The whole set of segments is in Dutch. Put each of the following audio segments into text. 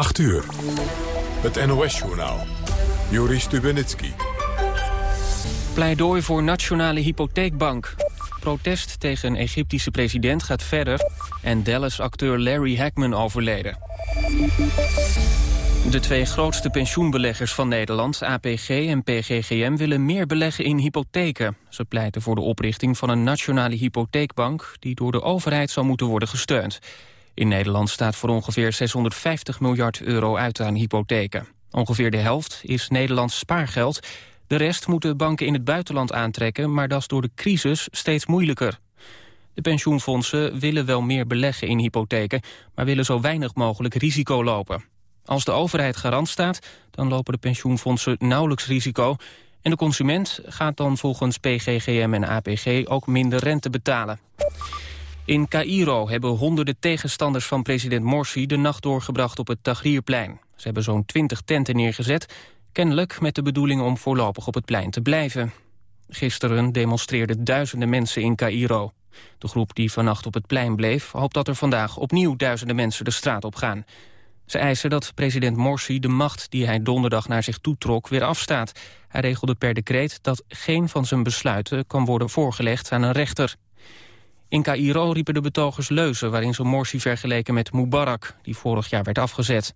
8 uur. Het NOS-journaal. Joris Stubenitski. Pleidooi voor nationale hypotheekbank. Protest tegen een Egyptische president gaat verder. En Dallas-acteur Larry Hackman overleden. De twee grootste pensioenbeleggers van Nederland, APG en PGGM... willen meer beleggen in hypotheken. Ze pleiten voor de oprichting van een nationale hypotheekbank... die door de overheid zal moeten worden gesteund. In Nederland staat voor ongeveer 650 miljard euro uit aan hypotheken. Ongeveer de helft is Nederlands spaargeld. De rest moeten banken in het buitenland aantrekken... maar dat is door de crisis steeds moeilijker. De pensioenfondsen willen wel meer beleggen in hypotheken... maar willen zo weinig mogelijk risico lopen. Als de overheid garant staat, dan lopen de pensioenfondsen nauwelijks risico... en de consument gaat dan volgens PGGM en APG ook minder rente betalen. In Cairo hebben honderden tegenstanders van president Morsi... de nacht doorgebracht op het Tahrirplein. Ze hebben zo'n twintig tenten neergezet... kennelijk met de bedoeling om voorlopig op het plein te blijven. Gisteren demonstreerden duizenden mensen in Cairo. De groep die vannacht op het plein bleef... hoopt dat er vandaag opnieuw duizenden mensen de straat op gaan. Ze eisen dat president Morsi de macht die hij donderdag naar zich toetrok weer afstaat. Hij regelde per decreet dat geen van zijn besluiten kan worden voorgelegd aan een rechter. In Cairo riepen de betogers leuzen waarin ze Morsi vergeleken met Mubarak, die vorig jaar werd afgezet.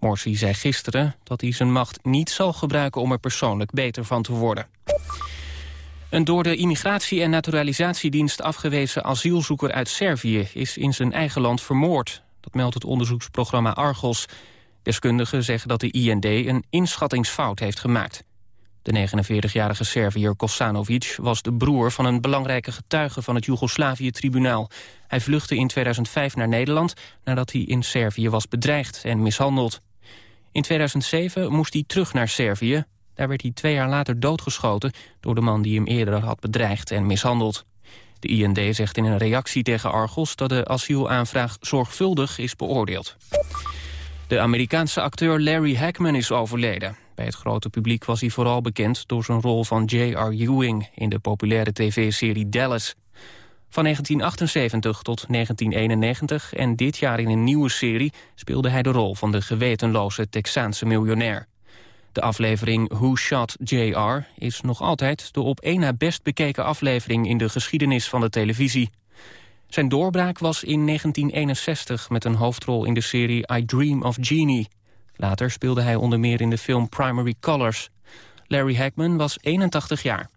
Morsi zei gisteren dat hij zijn macht niet zal gebruiken om er persoonlijk beter van te worden. Een door de Immigratie- en Naturalisatiedienst afgewezen asielzoeker uit Servië is in zijn eigen land vermoord. Dat meldt het onderzoeksprogramma Argos. Deskundigen zeggen dat de IND een inschattingsfout heeft gemaakt. De 49-jarige Serviër Kosanovic was de broer van een belangrijke getuige van het Joegoslavië-tribunaal. Hij vluchtte in 2005 naar Nederland nadat hij in Servië was bedreigd en mishandeld. In 2007 moest hij terug naar Servië. Daar werd hij twee jaar later doodgeschoten door de man die hem eerder had bedreigd en mishandeld. De IND zegt in een reactie tegen Argos dat de asielaanvraag zorgvuldig is beoordeeld. De Amerikaanse acteur Larry Hackman is overleden. Bij het grote publiek was hij vooral bekend door zijn rol van J.R. Ewing in de populaire tv-serie Dallas. Van 1978 tot 1991 en dit jaar in een nieuwe serie speelde hij de rol van de gewetenloze Texaanse miljonair. De aflevering Who Shot J.R. is nog altijd de op één na best bekeken aflevering in de geschiedenis van de televisie. Zijn doorbraak was in 1961 met een hoofdrol in de serie I Dream of Jeannie. Later speelde hij onder meer in de film Primary Colors. Larry Hackman was 81 jaar.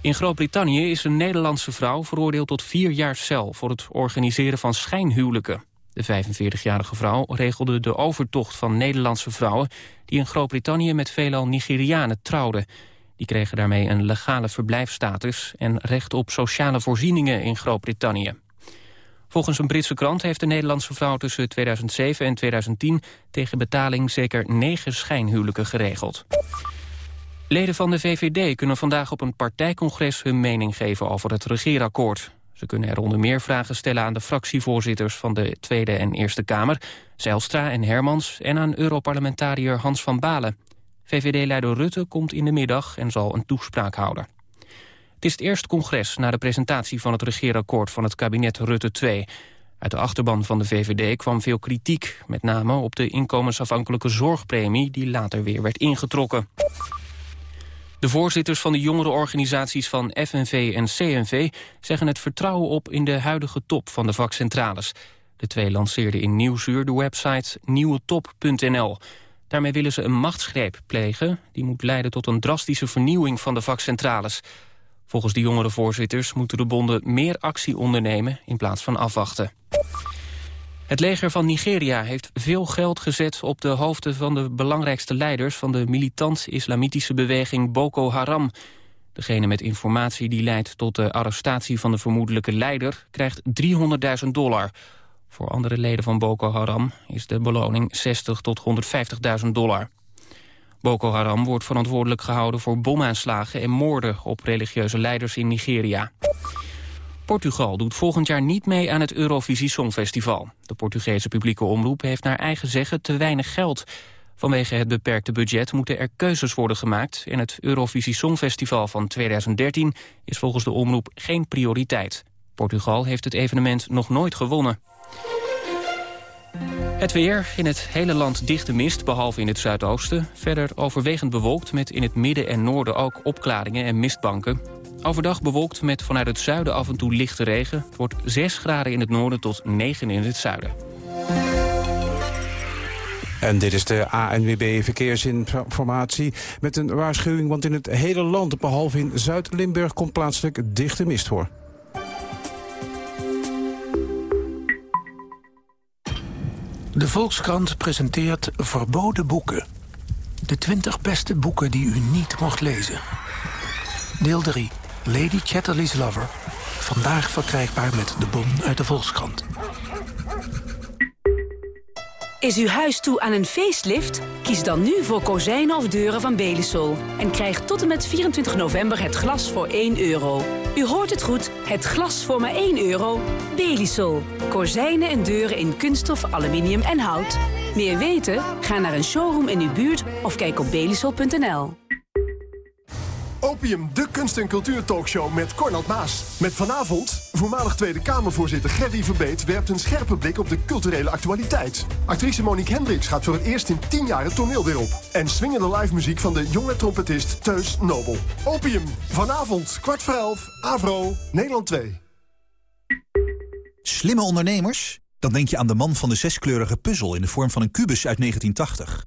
In Groot-Brittannië is een Nederlandse vrouw veroordeeld tot vier jaar cel... voor het organiseren van schijnhuwelijken. De 45-jarige vrouw regelde de overtocht van Nederlandse vrouwen... die in Groot-Brittannië met veelal Nigerianen trouwden. Die kregen daarmee een legale verblijfstatus... en recht op sociale voorzieningen in Groot-Brittannië. Volgens een Britse krant heeft de Nederlandse vrouw tussen 2007 en 2010 tegen betaling zeker negen schijnhuwelijken geregeld. Leden van de VVD kunnen vandaag op een partijcongres hun mening geven over het regeerakkoord. Ze kunnen er onder meer vragen stellen aan de fractievoorzitters van de Tweede en Eerste Kamer, Zijlstra en Hermans, en aan Europarlementariër Hans van Balen. VVD-leider Rutte komt in de middag en zal een toespraak houden. Het is het eerste congres na de presentatie van het regeerakkoord van het kabinet Rutte 2. Uit de achterban van de VVD kwam veel kritiek, met name op de inkomensafhankelijke zorgpremie die later weer werd ingetrokken. De voorzitters van de jongerenorganisaties van FNV en CNV zeggen het vertrouwen op in de huidige top van de vakcentrales. De twee lanceerden in Nieuwsuur de website nieuwetop.nl. Daarmee willen ze een machtsgreep plegen die moet leiden tot een drastische vernieuwing van de vakcentrales. Volgens de jongere voorzitters moeten de bonden meer actie ondernemen in plaats van afwachten. Het leger van Nigeria heeft veel geld gezet op de hoofden van de belangrijkste leiders van de militant-islamitische beweging Boko Haram. Degene met informatie die leidt tot de arrestatie van de vermoedelijke leider krijgt 300.000 dollar. Voor andere leden van Boko Haram is de beloning 60 tot 150.000 dollar. Boko Haram wordt verantwoordelijk gehouden voor bomaanslagen en moorden op religieuze leiders in Nigeria. Portugal doet volgend jaar niet mee aan het Eurovisie Songfestival. De Portugese publieke omroep heeft naar eigen zeggen te weinig geld. Vanwege het beperkte budget moeten er keuzes worden gemaakt... en het Eurovisie Songfestival van 2013 is volgens de omroep geen prioriteit. Portugal heeft het evenement nog nooit gewonnen. Het weer, in het hele land dichte mist, behalve in het zuidoosten. Verder overwegend bewolkt met in het midden en noorden ook opklaringen en mistbanken. Overdag bewolkt met vanuit het zuiden af en toe lichte regen. Het wordt 6 graden in het noorden tot 9 in het zuiden. En dit is de ANWB Verkeersinformatie met een waarschuwing... want in het hele land, behalve in Zuid-Limburg... komt plaatselijk dichte mist voor. De Volkskrant presenteert Verboden Boeken. De 20 beste boeken die u niet mocht lezen. Deel 3. Lady Chatterley's Lover. Vandaag verkrijgbaar met de bon uit de Volkskrant. Is uw huis toe aan een facelift? Kies dan nu voor kozijnen of deuren van Belisol. En krijg tot en met 24 november het glas voor 1 euro. U hoort het goed, het glas voor maar 1 euro. Belisol. Kozijnen en deuren in kunststof, aluminium en hout. Meer weten? Ga naar een showroom in uw buurt of kijk op belisol.nl. Opium, de kunst- en cultuurtalkshow met Cornald Maas. Met vanavond, voormalig Tweede Kamervoorzitter Gerdy Verbeet... werpt een scherpe blik op de culturele actualiteit. Actrice Monique Hendricks gaat voor het eerst in 10 jaar het toneel weer op. En swingende live muziek van de jonge trompetist Teus Nobel. Opium, vanavond, kwart voor elf, Avro, Nederland 2. Slimme ondernemers? Dan denk je aan de man van de zeskleurige puzzel... in de vorm van een kubus uit 1980.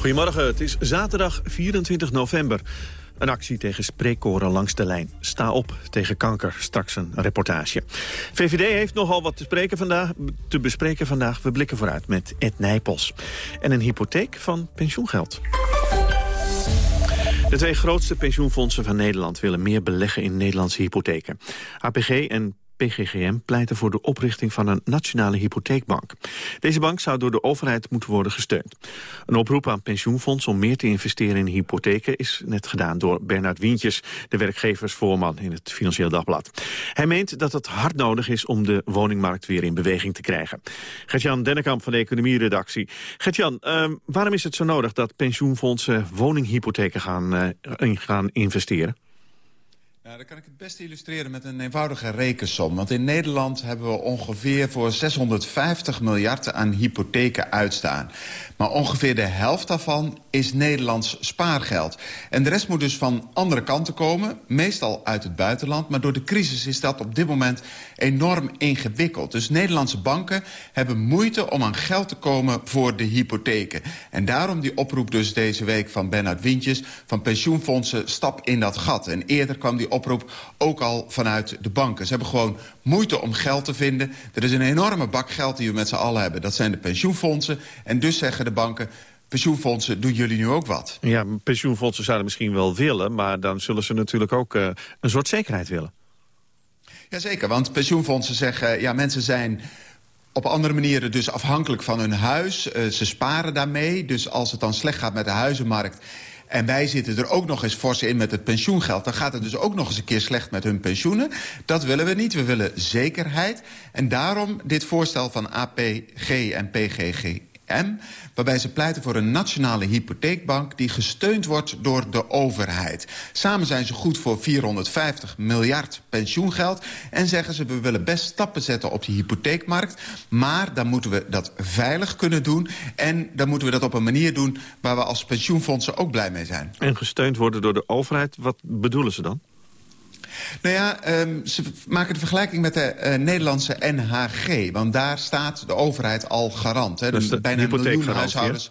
Goedemorgen, het is zaterdag 24 november. Een actie tegen spreekkoren langs de lijn. Sta op tegen kanker, straks een reportage. VVD heeft nogal wat te, spreken vandaag, te bespreken vandaag. We blikken vooruit met Ed Nijpels. En een hypotheek van pensioengeld. De twee grootste pensioenfondsen van Nederland willen meer beleggen in Nederlandse hypotheken. APG en PGGM pleiten voor de oprichting van een nationale hypotheekbank. Deze bank zou door de overheid moeten worden gesteund. Een oproep aan pensioenfonds om meer te investeren in hypotheken is net gedaan door Bernard Wientjes, de werkgeversvoorman in het Financieel Dagblad. Hij meent dat het hard nodig is om de woningmarkt weer in beweging te krijgen. Gertjan Dennekamp van de economieredactie. Gertjan, uh, waarom is het zo nodig dat pensioenfondsen woninghypotheken gaan, uh, gaan investeren? Nou, dan kan ik het best illustreren met een eenvoudige rekensom. Want in Nederland hebben we ongeveer voor 650 miljard aan hypotheken uitstaan. Maar ongeveer de helft daarvan is Nederlands spaargeld. En de rest moet dus van andere kanten komen, meestal uit het buitenland. Maar door de crisis is dat op dit moment enorm ingewikkeld. Dus Nederlandse banken hebben moeite om aan geld te komen voor de hypotheken. En daarom die oproep dus deze week van Bernard Wintjes... van pensioenfondsen, stap in dat gat. En eerder kwam die oproep ook al vanuit de banken. Ze hebben gewoon moeite om geld te vinden. Er is een enorme bak geld die we met z'n allen hebben. Dat zijn de pensioenfondsen. En dus zeggen de banken... Pensioenfondsen, doen jullie nu ook wat? Ja, pensioenfondsen zouden misschien wel willen... maar dan zullen ze natuurlijk ook uh, een soort zekerheid willen. Jazeker, want pensioenfondsen zeggen... ja, mensen zijn op andere manieren dus afhankelijk van hun huis. Uh, ze sparen daarmee, dus als het dan slecht gaat met de huizenmarkt... En wij zitten er ook nog eens fors in met het pensioengeld. Dan gaat het dus ook nog eens een keer slecht met hun pensioenen. Dat willen we niet. We willen zekerheid. En daarom dit voorstel van APG en PGG waarbij ze pleiten voor een nationale hypotheekbank... die gesteund wordt door de overheid. Samen zijn ze goed voor 450 miljard pensioengeld... en zeggen ze, we willen best stappen zetten op die hypotheekmarkt... maar dan moeten we dat veilig kunnen doen... en dan moeten we dat op een manier doen... waar we als pensioenfondsen ook blij mee zijn. En gesteund worden door de overheid, wat bedoelen ze dan? Nou ja, um, ze maken de vergelijking met de uh, Nederlandse NHG. Want daar staat de overheid al garant. Hè. Dus de bijna een miljoen huishoudens.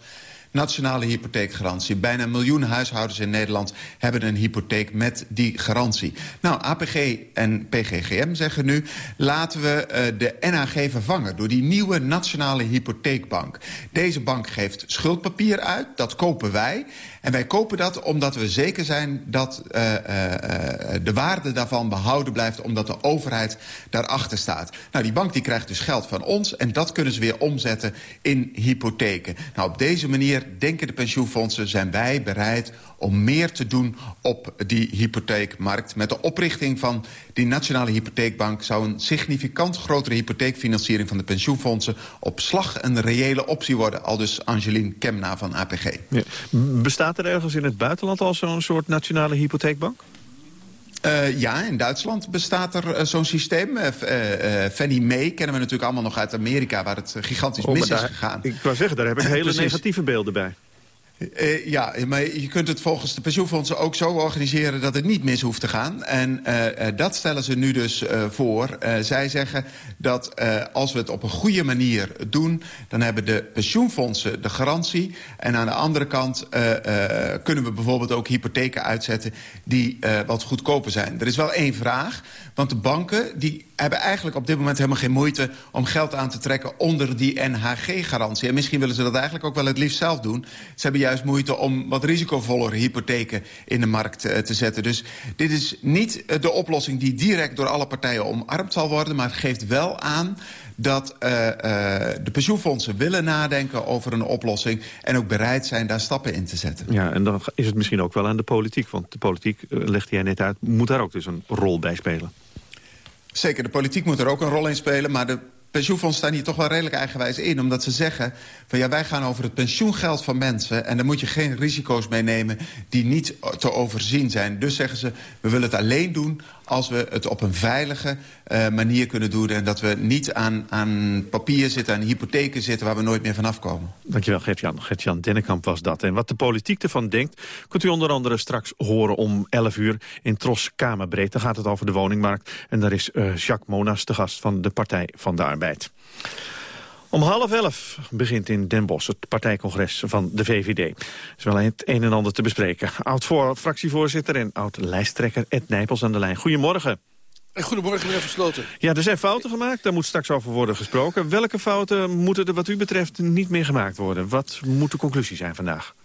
nationale hypotheekgarantie. Bijna een miljoen huishoudens in Nederland hebben een hypotheek met die garantie. Nou, APG en PGGM zeggen nu... laten we uh, de NAG vervangen door die nieuwe nationale hypotheekbank. Deze bank geeft schuldpapier uit, dat kopen wij... En wij kopen dat omdat we zeker zijn dat uh, uh, de waarde daarvan behouden blijft... omdat de overheid daarachter staat. Nou, die bank die krijgt dus geld van ons... en dat kunnen ze weer omzetten in hypotheken. Nou, op deze manier denken de pensioenfondsen... zijn wij bereid om meer te doen op die hypotheekmarkt. Met de oprichting van die nationale hypotheekbank... zou een significant grotere hypotheekfinanciering van de pensioenfondsen... op slag een reële optie worden, al dus Angeline Kemna van APG. Ja. Bestaat er ergens in het buitenland al zo'n soort nationale hypotheekbank? Uh, ja, in Duitsland bestaat er uh, zo'n systeem. Uh, Fannie Mae kennen we natuurlijk allemaal nog uit Amerika... waar het gigantisch oh, mis daar, is gegaan. Ik wou zeggen, daar heb ik hele negatieve beelden bij. Uh, ja, maar je kunt het volgens de pensioenfondsen ook zo organiseren... dat het niet mis hoeft te gaan. En uh, uh, dat stellen ze nu dus voor. zij zeggen dat als we het op een goede manier doen... dan hebben de pensioenfondsen de garantie. En aan de andere kant kunnen we bijvoorbeeld ook hypotheken uitzetten... die wat goedkoper zijn. Er is wel één vraag, want de banken... die hebben eigenlijk op dit moment helemaal geen moeite... om geld aan te trekken onder die NHG-garantie. En misschien willen ze dat eigenlijk ook wel het liefst zelf doen. Ze hebben juist moeite om wat risicovollere hypotheken in de markt uh, te zetten. Dus dit is niet uh, de oplossing die direct door alle partijen omarmd zal worden... maar het geeft wel aan dat uh, de pensioenfondsen willen nadenken over een oplossing... en ook bereid zijn daar stappen in te zetten. Ja, en dan is het misschien ook wel aan de politiek. Want de politiek, legde jij net uit, moet daar ook dus een rol bij spelen. Zeker, de politiek moet er ook een rol in spelen... maar de pensioenfondsen staan hier toch wel redelijk eigenwijs in. Omdat ze zeggen, van ja, wij gaan over het pensioengeld van mensen... en daar moet je geen risico's mee nemen die niet te overzien zijn. Dus zeggen ze, we willen het alleen doen als we het op een veilige uh, manier kunnen doen... en dat we niet aan, aan papier zitten, aan hypotheken zitten... waar we nooit meer vanaf komen. Dankjewel, Gert-Jan. Gert-Jan Dennekamp was dat. En wat de politiek ervan denkt... kunt u onder andere straks horen om 11 uur in Tros Kamerbreed. Dan gaat het over de woningmarkt. En daar is uh, Jacques Monas, de gast van de Partij van de Arbeid. Om half elf begint in Den Bosch het partijcongres van de VVD. Er is wel het een en ander te bespreken. Oud-fractievoorzitter en oud-lijsttrekker Ed Nijpels aan de lijn. Goedemorgen. Goedemorgen, meneer Versloten. Ja, er zijn fouten gemaakt, daar moet straks over worden gesproken. Welke fouten moeten er wat u betreft niet meer gemaakt worden? Wat moet de conclusie zijn vandaag?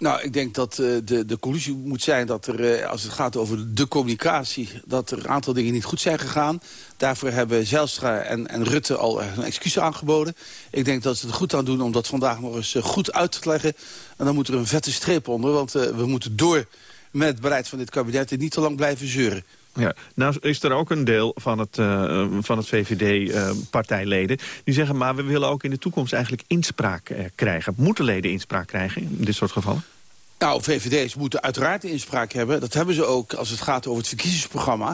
Nou, ik denk dat uh, de, de conclusie moet zijn dat er, uh, als het gaat over de communicatie... dat er een aantal dingen niet goed zijn gegaan. Daarvoor hebben Zijlstra en, en Rutte al een excuus aangeboden. Ik denk dat ze het goed aan doen om dat vandaag nog eens goed uit te leggen. En dan moet er een vette streep onder, want we moeten door met het beleid van dit kabinet... en niet te lang blijven zeuren. Ja, nou is er ook een deel van het, uh, van het VVD-partijleden... Uh, die zeggen, maar we willen ook in de toekomst eigenlijk inspraak uh, krijgen. Moeten leden inspraak krijgen in dit soort gevallen? Nou, VVD's moeten uiteraard inspraak hebben. Dat hebben ze ook als het gaat over het verkiezingsprogramma.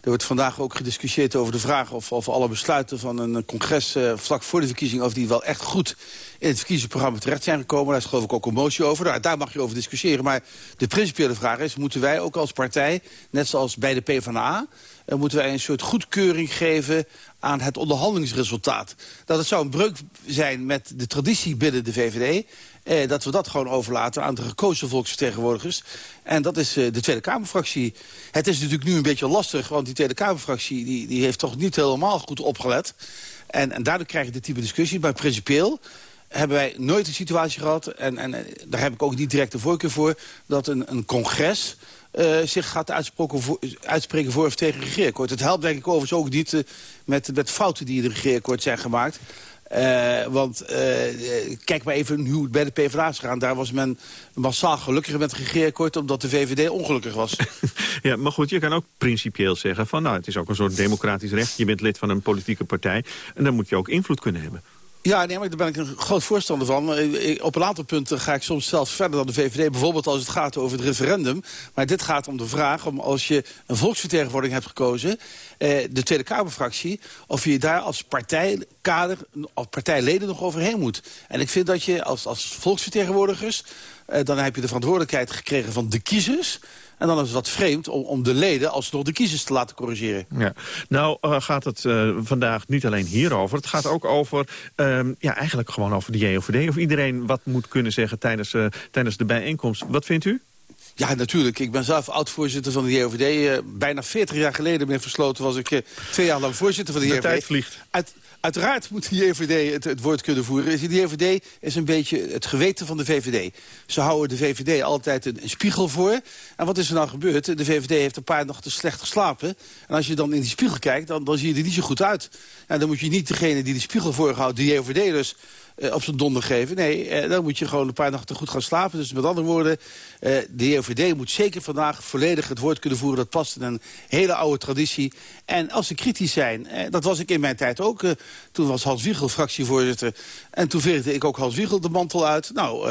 Er wordt vandaag ook gediscussieerd over de vraag of, of alle besluiten van een congres vlak voor de verkiezing... of die wel echt goed in het verkiezingsprogramma terecht zijn gekomen. Daar is geloof ik ook een motie over. Nou, daar mag je over discussiëren. Maar de principiële vraag is, moeten wij ook als partij, net zoals bij de PvdA... Uh, moeten wij een soort goedkeuring geven aan het onderhandelingsresultaat. Dat het zou een breuk zijn met de traditie binnen de VVD... Eh, dat we dat gewoon overlaten aan de gekozen volksvertegenwoordigers. En dat is eh, de Tweede Kamerfractie. Het is natuurlijk nu een beetje lastig, want die Tweede Kamerfractie... die, die heeft toch niet helemaal goed opgelet. En, en daardoor krijg je dit type discussie. Maar principieel hebben wij nooit een situatie gehad... en, en daar heb ik ook niet direct de voorkeur voor... dat een, een congres uh, zich gaat uitspreken voor, uitspreken voor of tegen regeerakkoord. Het helpt denk ik overigens ook niet uh, met, met fouten die in de regeerakkoord zijn gemaakt. Uh, want uh, kijk maar even hoe het bij de PvdA is gegaan. Daar was men massaal gelukkiger met het regeerakkoord... omdat de VVD ongelukkig was. ja, maar goed, je kan ook principieel zeggen... van nou, het is ook een soort democratisch recht. Je bent lid van een politieke partij. En dan moet je ook invloed kunnen hebben. Ja, nee, maar daar ben ik een groot voorstander van. Op een aantal punten ga ik soms zelfs verder dan de VVD. Bijvoorbeeld als het gaat over het referendum. Maar dit gaat om de vraag om als je een volksvertegenwoordiging hebt gekozen... Eh, de Tweede Kamerfractie, of je daar als partij kader als partijleden nog overheen moet. En ik vind dat je als, als volksvertegenwoordigers... Uh, dan heb je de verantwoordelijkheid gekregen van de kiezers... En dan is het wat vreemd om, om de leden alsnog de kiezers te laten corrigeren. Ja. Nou uh, gaat het uh, vandaag niet alleen hierover. Het gaat ook over, uh, ja, eigenlijk gewoon over de JOVD. Of iedereen wat moet kunnen zeggen tijdens, uh, tijdens de bijeenkomst. Wat vindt u? Ja, natuurlijk. Ik ben zelf oud-voorzitter van de JOVD. bijna 40 jaar geleden ben versloten was ik twee jaar lang voorzitter van de, de JOVD. De tijd vliegt. Uit, Uiteraard moet de JVD het, het, woord kunnen voeren. De JVD is een beetje het geweten van de VVD. Ze houden de VVD altijd een, een, spiegel voor. En wat is er nou gebeurd? De VVD heeft een paar nachten slecht geslapen. En als je dan in die spiegel kijkt, dan, dan zie je er niet zo goed uit. En dan moet je niet degene die de spiegel voorhoudt, de JVD dus uh, op zijn donder geven. Nee, uh, dan moet je gewoon een paar nachten goed gaan slapen. Dus met andere woorden, uh, de JOVD moet zeker vandaag volledig het woord kunnen voeren. Dat past in een hele oude traditie. En als ze kritisch zijn, dat was ik in mijn tijd ook. toen was Hans Wiegel fractievoorzitter. En toen veerde ik ook Hans Wiegel de mantel uit. Nou,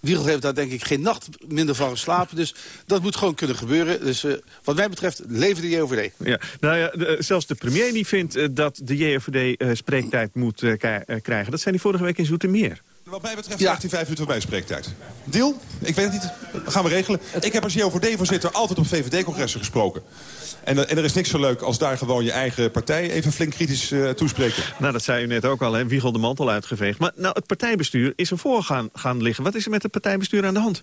Wiegel heeft daar denk ik geen nacht minder van geslapen. Dus dat moet gewoon kunnen gebeuren. Dus wat mij betreft, leven de JOVD. Ja, nou ja, zelfs de premier die vindt dat de JOVD spreektijd moet krijgen. Dat zijn die vorige week in Zoetermeer. Wat mij betreft ja. hij vijf minuten voor mijn spreektijd. Deal? Ik weet het niet. Dat gaan we regelen. Ik heb als JOVD-voorzitter altijd op VVD-congressen gesproken. En, en, er is niks zo leuk als daar gewoon je eigen partij even flink kritisch uh, toespreken. Nou, dat zei u net ook al, hè? Wiegel de mantel uitgeveegd. Maar nou, het partijbestuur is ervoor gaan, gaan liggen. Wat is er met het partijbestuur aan de hand?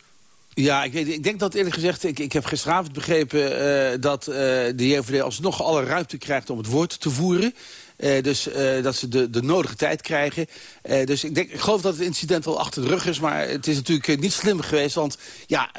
Ja, ik, weet, ik denk dat eerlijk gezegd, ik, ik heb gisteravond begrepen uh, dat uh, de JVD alsnog alle ruimte krijgt om het woord te voeren. Uh, dus uh, dat ze de, de nodige tijd krijgen. Uh, dus ik, denk, ik geloof dat het incident wel achter de rug is. Maar het is natuurlijk niet slim geweest. Want ja,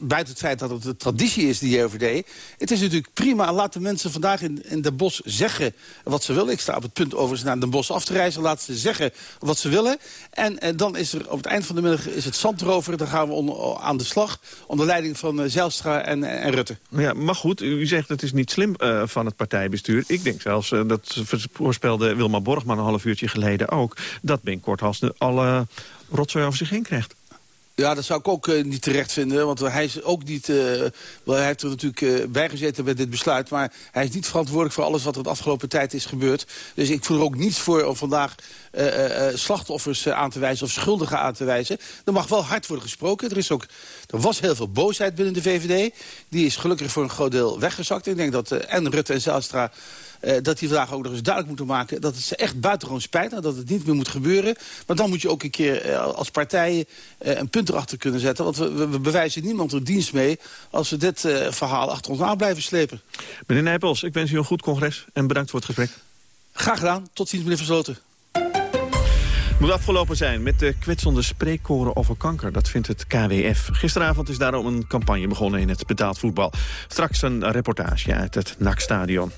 buiten het feit dat het een traditie is, die JOVD... het is natuurlijk prima. Laat de mensen vandaag in, in Den Bosch zeggen wat ze willen. Ik sta op het punt over naar Den Bosch af te reizen. Laat ze zeggen wat ze willen. En, dan is er op het eind van de middag is het zandrover. Dan gaan we aan de slag. Onder leiding van Zijlstra en, en Rutte. Ja, maar goed, u zegt het is niet slim van het partijbestuur. Ik denk zelfs dat voorspelde Wilma Borgman een half uurtje geleden ook... dat Ben Korthals alle rotzooi over zich heen krijgt. Ja, dat zou ik ook uh, niet terecht vinden. Want hij is ook niet... Uh, wel, hij heeft er natuurlijk uh, bij gezeten met dit besluit. Maar hij is niet verantwoordelijk voor alles wat er de afgelopen tijd is gebeurd. Dus ik voel er ook niets voor om vandaag slachtoffers aan te wijzen... of schuldigen aan te wijzen. Er mag wel hard worden gesproken. Er, is ook, er was heel veel boosheid binnen de VVD. Die is gelukkig voor een groot deel weggezakt. Ik denk dat en Rutte en Zijlstra uh, dat die vandaag ook nog eens duidelijk moeten maken... dat het ze echt buitengewoon spijt en dat het niet meer moet gebeuren. Maar dan moet je ook een keer uh, als partijen uh, een punt erachter kunnen zetten. Want we, we bewijzen niemand een dienst mee... als we dit verhaal achter ons aan blijven slepen. Meneer Nijpels, ik wens u een goed congres en bedankt voor het gesprek. Graag gedaan. Tot ziens, meneer Versloten moet afgelopen zijn met de kwetsende spreekkoren over kanker. Dat vindt het KWF. Gisteravond is daarom een campagne begonnen in het betaald voetbal. Straks een reportage uit het NAC-stadion.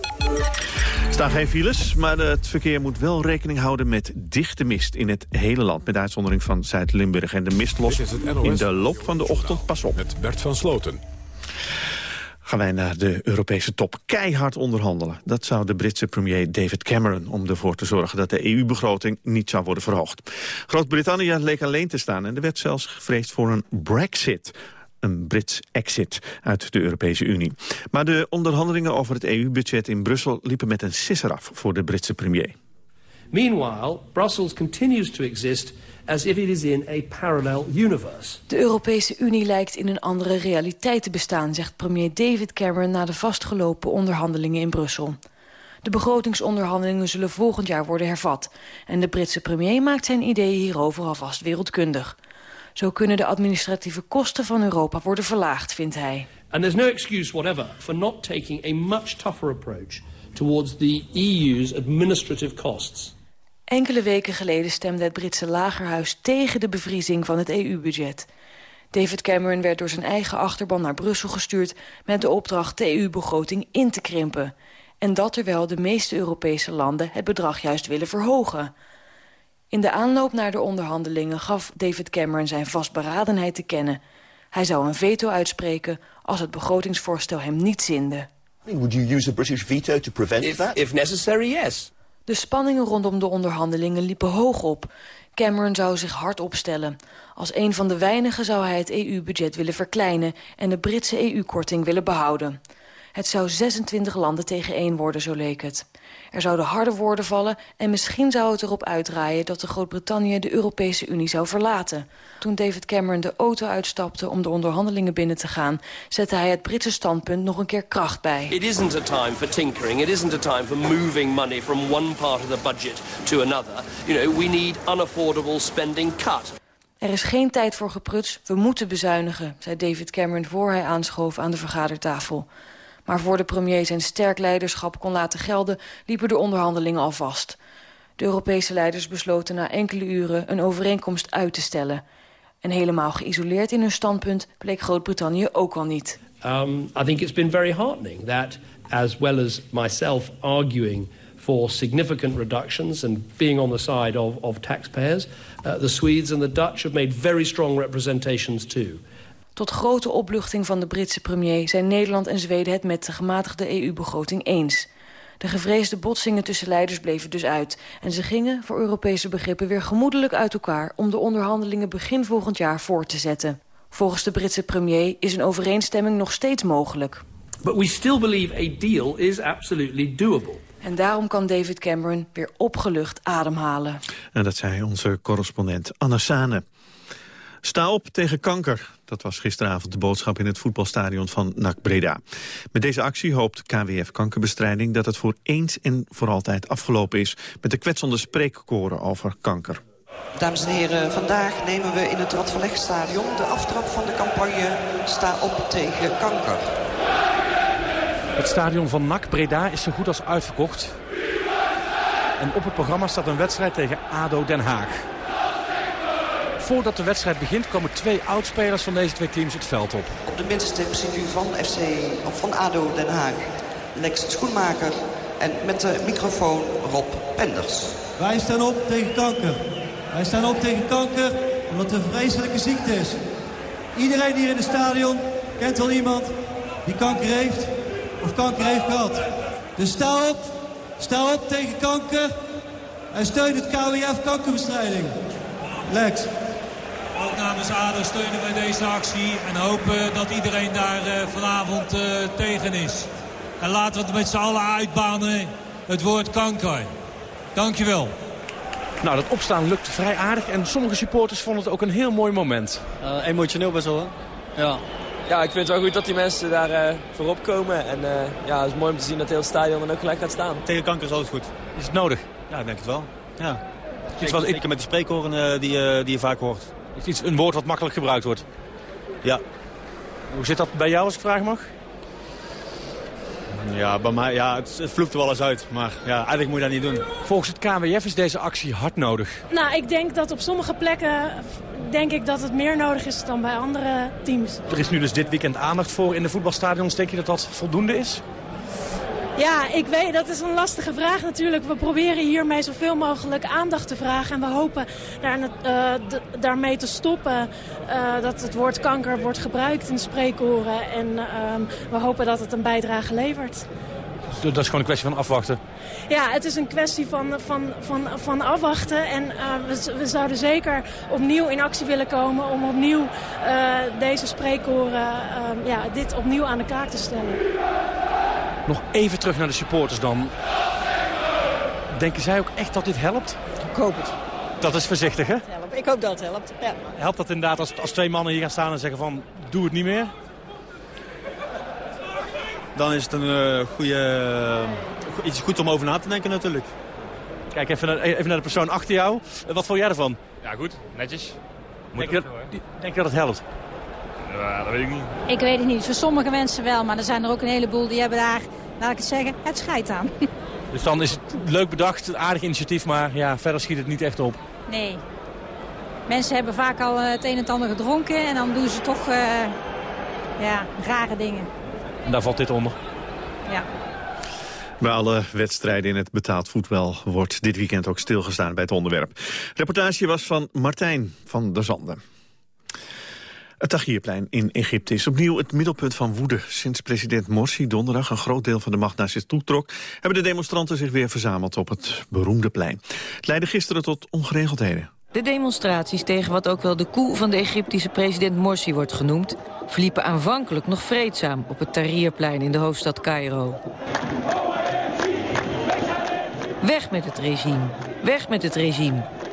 Er staan geen files, maar het verkeer moet wel rekening houden met dichte mist in het hele land. Met uitzondering van Zuid-Limburg. En de mist lost in de loop van de ochtend pas op. Met Bert van Sloten gaan wij naar de Europese top keihard onderhandelen. Dat zou de Britse premier David Cameron om ervoor te zorgen dat de EU-begroting niet zou worden verhoogd. Groot-Brittannië leek alleen te staan en er werd zelfs gevreesd voor een Brexit een Brits exit uit de Europese Unie. Maar de onderhandelingen over het EU-budget in Brussel liepen met een sisser af voor de Britse premier. Meanwhile, Brussels continues to exist as if it is in a parallel universe. De Europese Unie lijkt in een andere realiteit te bestaan, zegt premier David Cameron na de vastgelopen onderhandelingen in Brussel. De begrotingsonderhandelingen zullen volgend jaar worden hervat. En de Britse premier maakt zijn ideeën hierover alvast wereldkundig. Zo kunnen de administratieve kosten van Europa worden verlaagd, vindt hij. And there's no excuse whatever for not taking a much tougher approach towards the EU's administrative costs. Enkele weken geleden stemde het Britse lagerhuis tegen de bevriezing van het EU-budget. David Cameron werd door zijn eigen achterban naar Brussel gestuurd... met de opdracht de EU-begroting in te krimpen. En dat terwijl de meeste Europese landen het bedrag juist willen verhogen. In de aanloop naar de onderhandelingen gaf David Cameron zijn vastberadenheid te kennen. Hij zou een veto uitspreken als het begrotingsvoorstel hem niet zinde. Would you use a British veto to prevent if, that? If necessary, yes. De spanningen rondom de onderhandelingen liepen hoog op. Cameron zou zich hard opstellen. Als een van de weinigen zou hij het EU-budget willen verkleinen... en de Britse EU-korting willen behouden. Het zou 26 landen tegen één worden, zo leek het. Er zouden harde woorden vallen en misschien zou het erop uitdraaien... dat de Groot-Brittannië de Europese Unie zou verlaten. Toen David Cameron de auto uitstapte om de onderhandelingen binnen te gaan... zette hij het Britse standpunt nog een keer kracht bij. It isn't a time for tinkering. It isn't a time for moving money from one part of the budget to another. You know, we need unaffordable spending cut. Er is geen tijd voor gepruts, we moeten bezuinigen, zei David Cameron voor hij aanschoof aan de vergadertafel. Maar voor de premier zijn sterk leiderschap kon laten gelden... liepen de onderhandelingen al vast. De Europese leiders besloten na enkele uren een overeenkomst uit te stellen. En helemaal geïsoleerd in hun standpunt bleek Groot-Brittannië ook al niet. Um, I think it's been very heartening that, as well as myself arguing for significant reductions and being on the side of, of taxpayers, uh, the Swedes and the Dutch have made very strong representations too. Tot grote opluchting van de Britse premier zijn Nederland en Zweden het met de gematigde EU-begroting eens. De gevreesde botsingen tussen leiders bleven dus uit. En ze gingen, voor Europese begrippen, weer gemoedelijk uit elkaar... om de onderhandelingen begin volgend jaar voor te zetten. Volgens de Britse premier is een overeenstemming nog steeds mogelijk. But we still believe a deal is absolutely doable. En daarom kan David Cameron weer opgelucht ademhalen. En dat zei onze correspondent Anna Sane. Sta op tegen kanker. Dat was gisteravond de boodschap in het voetbalstadion van NAC Breda. Met deze actie hoopt KWF Kankerbestrijding dat het voor eens en voor altijd afgelopen is... met de kwetsende spreekkoren over kanker. Dames en heren, vandaag nemen we in het Radverlegstadion de aftrap van de campagne Sta op tegen kanker. Het stadion van NAC Breda is zo goed als uitverkocht. En op het programma staat een wedstrijd tegen ADO Den Haag. Voordat de wedstrijd begint komen twee oudspelers van deze twee teams het veld op. Op de middenstip ziet u van, FC, of van ADO Den Haag Lex Schoenmaker en met de microfoon Rob Penders. Wij staan op tegen kanker. Wij staan op tegen kanker omdat het een vreselijke ziekte is. Iedereen hier in het stadion kent wel iemand die kanker heeft of kanker heeft gehad. Dus sta op, sta op tegen kanker en steun het KWF kankerbestrijding. Lex. Ook namens ADO steunen wij deze actie en hopen dat iedereen daar uh, vanavond uh, tegen is. En laten we het met z'n allen uitbanen, het woord kanker. Dankjewel. Nou, dat opstaan lukt vrij aardig en sommige supporters vonden het ook een heel mooi moment. Uh, emotioneel best wel, hè? Ja. Ja, ik vind het wel goed dat die mensen daar voorop komen. En ja, het is mooi om te zien dat het hele stadion dan ook gelijk gaat staan. Tegen kanker is altijd goed. Is het nodig? Ja, ik denk het wel. Ja. Iets wat ik met die spreekhoren die, die je vaak hoort. Is iets een woord wat makkelijk gebruikt wordt? Ja. Hoe zit dat bij jou als ik vragen mag? Ja, bij mij, ja, het, het vloekt er wel eens uit. Maar ja, eigenlijk moet je dat niet doen. Volgens het KWF is deze actie hard nodig. Nou, ik denk dat op sommige plekken denk ik dat het meer nodig is dan bij andere teams. Er is nu dus dit weekend aandacht voor in de voetbalstadions. Denk je dat dat voldoende is? Ja, ik weet, dat is een lastige vraag natuurlijk. We proberen hiermee zoveel mogelijk aandacht te vragen. En we hopen daar, uh, daarmee te stoppen uh, dat het woord kanker wordt gebruikt in spreekoren. En uh, we hopen dat het een bijdrage levert. Dat is gewoon een kwestie van afwachten? Ja, het is een kwestie van, van, van, van afwachten. En we, we, zouden zeker opnieuw in actie willen komen om opnieuw deze spreekoren, ja, dit opnieuw aan de kaak te stellen. Nog even terug naar de supporters dan. Denken zij ook echt dat dit helpt? Ik hoop het. Dat is voorzichtig, hè? Ik hoop dat het helpt, ja. Helpt dat inderdaad als, als twee mannen hier gaan staan en zeggen van... doe het niet meer? Dan is het een uh, goede, uh, iets goed om over na te denken natuurlijk. Kijk even naar, even naar de persoon achter jou. Wat vond jij ervan? Ja, goed. Netjes. Denk je, dat, denk je dat het helpt? Ja, dat weet ik niet. Ik weet het niet. Voor sommige mensen wel, maar er zijn er ook een heleboel die hebben daar, laat ik het zeggen, het scheid aan. Dus dan is het leuk bedacht, een aardig initiatief, maar ja, verder schiet het niet echt op. Nee. Mensen hebben vaak al het een en het ander gedronken en dan doen ze toch uh, ja, rare dingen. En daar valt dit onder? Ja. Bij alle wedstrijden in het betaald voetbal wordt dit weekend ook stilgestaan bij het onderwerp. De reportage was van Martijn van der Zanden. Het Tahrirplein in Egypte is opnieuw het middelpunt van woede. Sinds president Morsi donderdag een groot deel van de macht naar zich toe trok... hebben de demonstranten zich weer verzameld op het beroemde plein. Het leidde gisteren tot ongeregeldheden. De demonstraties tegen wat ook wel de koe van de Egyptische president Morsi wordt genoemd... verliepen aanvankelijk nog vreedzaam op het Tahrirplein in de hoofdstad Cairo. Weg met het regime. Weg met het regime.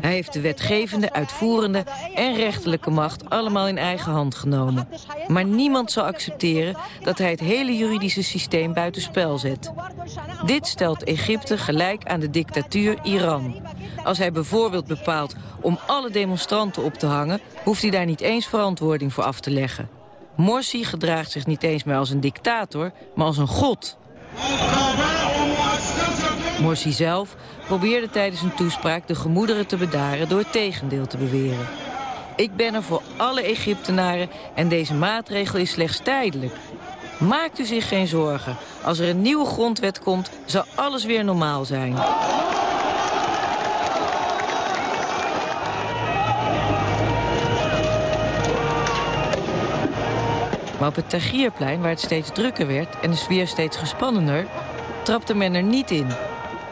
Hij heeft de wetgevende, uitvoerende en rechterlijke macht allemaal in eigen hand genomen. Maar niemand zal accepteren dat hij het hele juridische systeem buitenspel zet. Dit stelt Egypte gelijk aan de dictatuur Iran. Als hij bijvoorbeeld bepaalt om alle demonstranten op te hangen... hoeft hij daar niet eens verantwoording voor af te leggen. Morsi gedraagt zich niet eens meer als een dictator, maar als een god. Morsi zelf probeerde tijdens een toespraak de gemoederen te bedaren door het tegendeel te beweren. Ik ben er voor alle Egyptenaren en deze maatregel is slechts tijdelijk. Maakt u zich geen zorgen. Als er een nieuwe grondwet komt, zal alles weer normaal zijn. Maar op het Tahrirplein, waar het steeds drukker werd en de sfeer steeds gespannender, trapte men er niet in.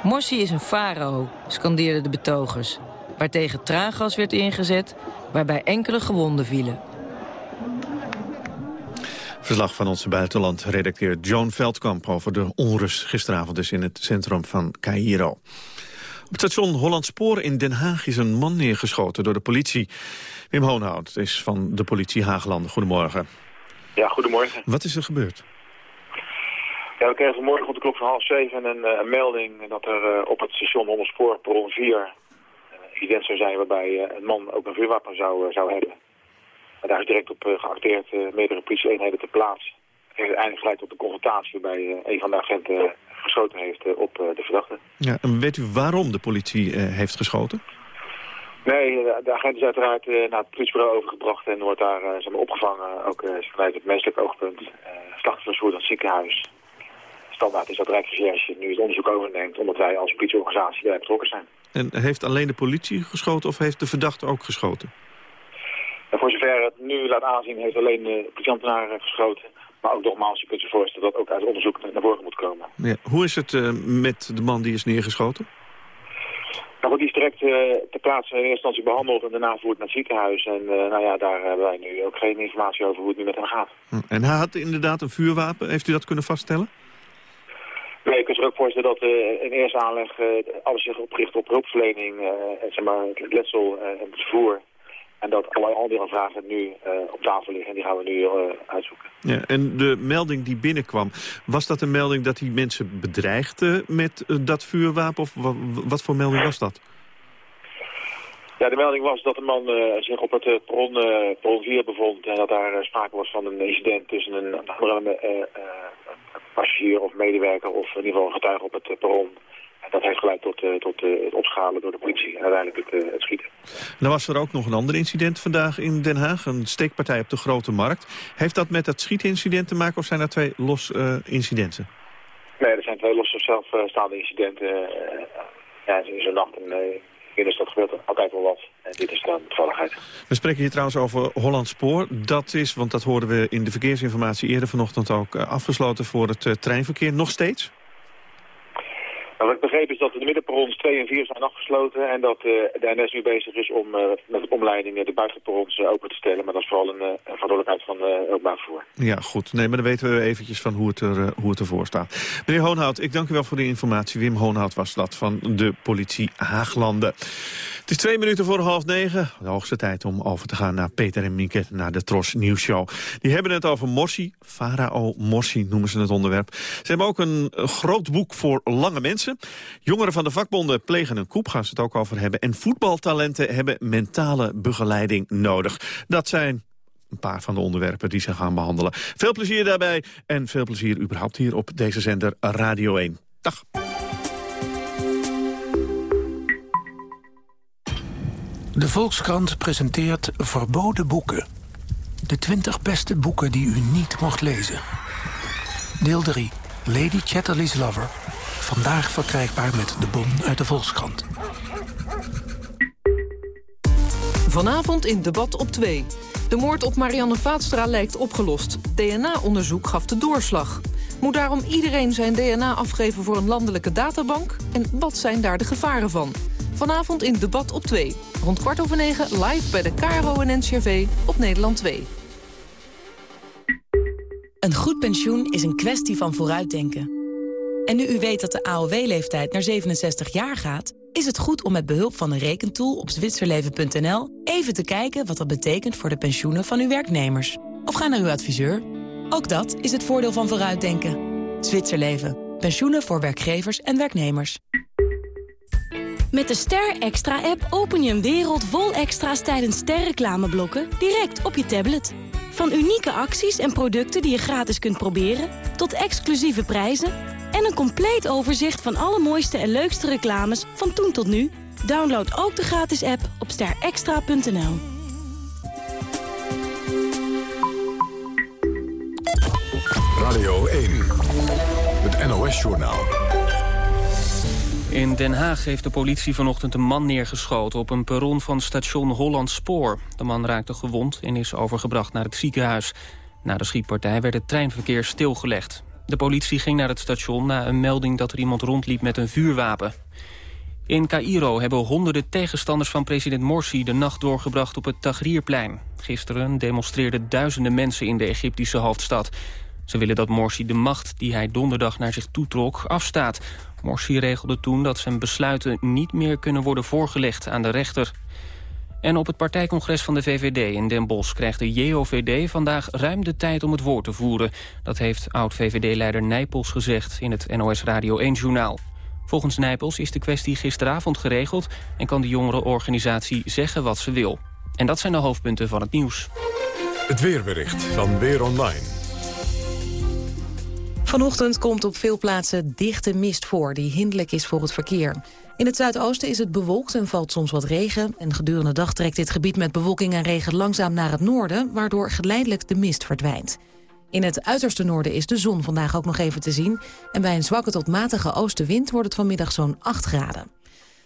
Morsi is een farao, scandeerden de betogers. Waartegen traangas werd ingezet, waarbij enkele gewonden vielen. Verslag van onze buitenlandredacteur Joan Veldkamp... over de onrust gisteravond dus in het centrum van Cairo. Op het station Hollandspoor in Den Haag is een man neergeschoten door de politie. Wim Hoonhout is van de politie Haaglanden. Goedemorgen. Ja, goedemorgen. Wat is er gebeurd? Ja, we kregen vanmorgen op de klok van half zeven een, uh, een melding dat er uh, op het station Hollandspoor perron 4 uh, incident zou zijn waarbij een man ook een vuurwapen zou, zou hebben. En daar is direct op geacteerd, meerdere politieeenheden ter plaatse. Heeft uiteindelijk geleid tot de confrontatie waarbij een van de agenten geschoten heeft op de verdachte. Ja, en weet u waarom de politie heeft geschoten? Nee, de agent is uiteraard naar het politiebureau overgebracht en wordt daar zijn opgevangen. Ook vanuit het menselijk oogpunt. Uh, naar het ziekenhuis. Standaard is dat Rijksrecherche nu het onderzoek overneemt, omdat wij als politieorganisatie bij betrokken zijn. En heeft alleen de politie geschoten of heeft de verdachte ook geschoten? En voor zover het nu laat aanzien, heeft alleen de politieambtenaar geschoten. Maar ook nogmaals, je kunt je voorstellen dat ook uit onderzoek naar voren moet komen. Ja. Hoe is het met de man die is neergeschoten? Nou, die is direct uh, ter plaatse in eerste instantie behandeld en daarna voert naar het ziekenhuis. En uh, nou ja, daar hebben wij nu ook geen informatie over hoe het nu met hem gaat. En hij had inderdaad een vuurwapen. Heeft u dat kunnen vaststellen? Nee, ik kan zich ook voorstellen dat in eerste aanleg alles zich opgericht op hulpverlening, en, zeg maar, het letsel en het vervoer. En dat allerlei andere vragen nu op tafel liggen en die gaan we nu uitzoeken. Ja, en de melding die binnenkwam, was dat een melding dat die mensen bedreigden met dat vuurwapen? Of wat voor melding was dat? Ja, de melding was dat de man uh, zich op het uh, perron, uh, perron 4 bevond en dat daar sprake was van een incident tussen een, andere passagier of medewerker of in ieder geval een getuige op het perron. En dat heeft geleid tot, tot het opschalen door de politie en uiteindelijk het, het schieten. Nou was er ook nog een ander incident vandaag in Den Haag, een steekpartij op de Grote Markt. Heeft dat met dat schietincident te maken of zijn er twee los incidenten? Nee, er zijn twee los zelfstaande incidenten. ja, in zo'n nacht en is dat gebeurt altijd wel wat. En dit is dan toevalligheid. We spreken hier trouwens over Holland Spoor. Dat is, want dat hoorden we in de verkeersinformatie eerder vanochtend ook... afgesloten voor het uh, treinverkeer. Nog steeds? Nou, wat ik begreep is dat de middenperrons 2 en 4 zijn afgesloten... en dat uh, de NS nu bezig is om uh, met omleidingen de buitenperrons uh, open te stellen. Maar dat is vooral een, een verantwoordelijkheid van uh, openbaar vervoer. Ja, goed. Nee, maar dan weten we eventjes van hoe het, er, hoe het ervoor staat. Meneer Hoonhout, ik dank u wel voor de informatie. Wim Hoonhout was dat van de politie Haaglanden. Het is twee minuten voor half negen. De hoogste tijd om over te gaan naar Peter en Mieke, naar de Tros Nieuwsshow. Die hebben het over Morsi, Farao Morsi noemen ze het onderwerp. Ze hebben ook een groot boek voor lange mensen. Jongeren van de vakbonden plegen een koep, gaan ze het ook over hebben. En voetbaltalenten hebben mentale begeleiding nodig. Dat zijn een paar van de onderwerpen die ze gaan behandelen. Veel plezier daarbij en veel plezier überhaupt hier op deze zender Radio 1. Dag. De Volkskrant presenteert Verboden Boeken. De 20 beste boeken die u niet mocht lezen. Deel 3. Lady Chatterley's Lover. Vandaag verkrijgbaar met de bon uit de Volkskrant. Vanavond in Debat op 2. De moord op Marianne Vaatstra lijkt opgelost. DNA-onderzoek gaf de doorslag. Moet daarom iedereen zijn DNA afgeven voor een landelijke databank? En wat zijn daar de gevaren van? Vanavond in Debat op 2. Rond kwart over negen live bij de KRO en NCRV op Nederland 2. Een goed pensioen is een kwestie van vooruitdenken. En nu u weet dat de AOW-leeftijd naar 67 jaar gaat... is het goed om met behulp van een rekentool op zwitserleven.nl... even te kijken wat dat betekent voor de pensioenen van uw werknemers. Of ga naar uw adviseur. Ook dat is het voordeel van vooruitdenken. Zwitserleven. Pensioenen voor werkgevers en werknemers. Met de Ster Extra-app open je een wereld vol extra's tijdens sterreclameblokken direct op je tablet. Van unieke acties en producten die je gratis kunt proberen, tot exclusieve prijzen en een compleet overzicht van alle mooiste en leukste reclames van toen tot nu. Download ook de gratis app op sterextra.nl. Radio 1, het NOS-journaal. In Den Haag heeft de politie vanochtend een man neergeschoten... op een perron van station Holland Spoor. De man raakte gewond en is overgebracht naar het ziekenhuis. Na de schietpartij werd het treinverkeer stilgelegd. De politie ging naar het station na een melding dat er iemand rondliep met een vuurwapen. In Cairo hebben honderden tegenstanders van president Morsi de nacht doorgebracht op het Tahrirplein. Gisteren demonstreerden duizenden mensen in de Egyptische hoofdstad. Ze willen dat Morsi de macht die hij donderdag naar zich toetrok afstaat. Morsi regelde toen dat zijn besluiten niet meer kunnen worden voorgelegd aan de rechter. En op het partijcongres van de VVD in Den Bosch krijgt de JOVD vandaag ruim de tijd om het woord te voeren. Dat heeft oud-VVD-leider Nijpels gezegd in het NOS Radio 1-journaal. Volgens Nijpels is de kwestie gisteravond geregeld... en kan de jongerenorganisatie zeggen wat ze wil. En dat zijn de hoofdpunten van het nieuws. Het weerbericht van Weer Online. Vanochtend komt op veel plaatsen dichte mist voor... die hinderlijk is voor het verkeer. In het zuidoosten is het bewolkt en valt soms wat regen. En gedurende de dag trekt dit gebied met bewolking en regen langzaam naar het noorden... waardoor geleidelijk de mist verdwijnt. In het uiterste noorden is de zon vandaag ook nog even te zien. En bij een zwakke tot matige oostenwind wordt het vanmiddag zo'n 8 graden.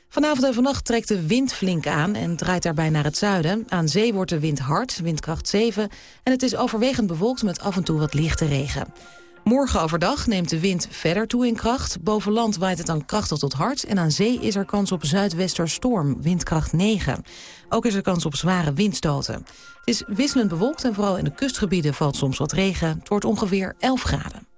Vanavond en vannacht trekt de wind flink aan en draait daarbij naar het zuiden. Aan zee wordt de wind hard, windkracht 7. En het is overwegend bewolkt met af en toe wat lichte regen. Morgen overdag neemt de wind verder toe in kracht. Boven land waait het dan krachtig tot hard. En aan zee is er kans op zuidwesterstorm, windkracht 9. Ook is er kans op zware windstoten. Het is wisselend bewolkt en vooral in de kustgebieden valt soms wat regen. Het wordt ongeveer 11 graden.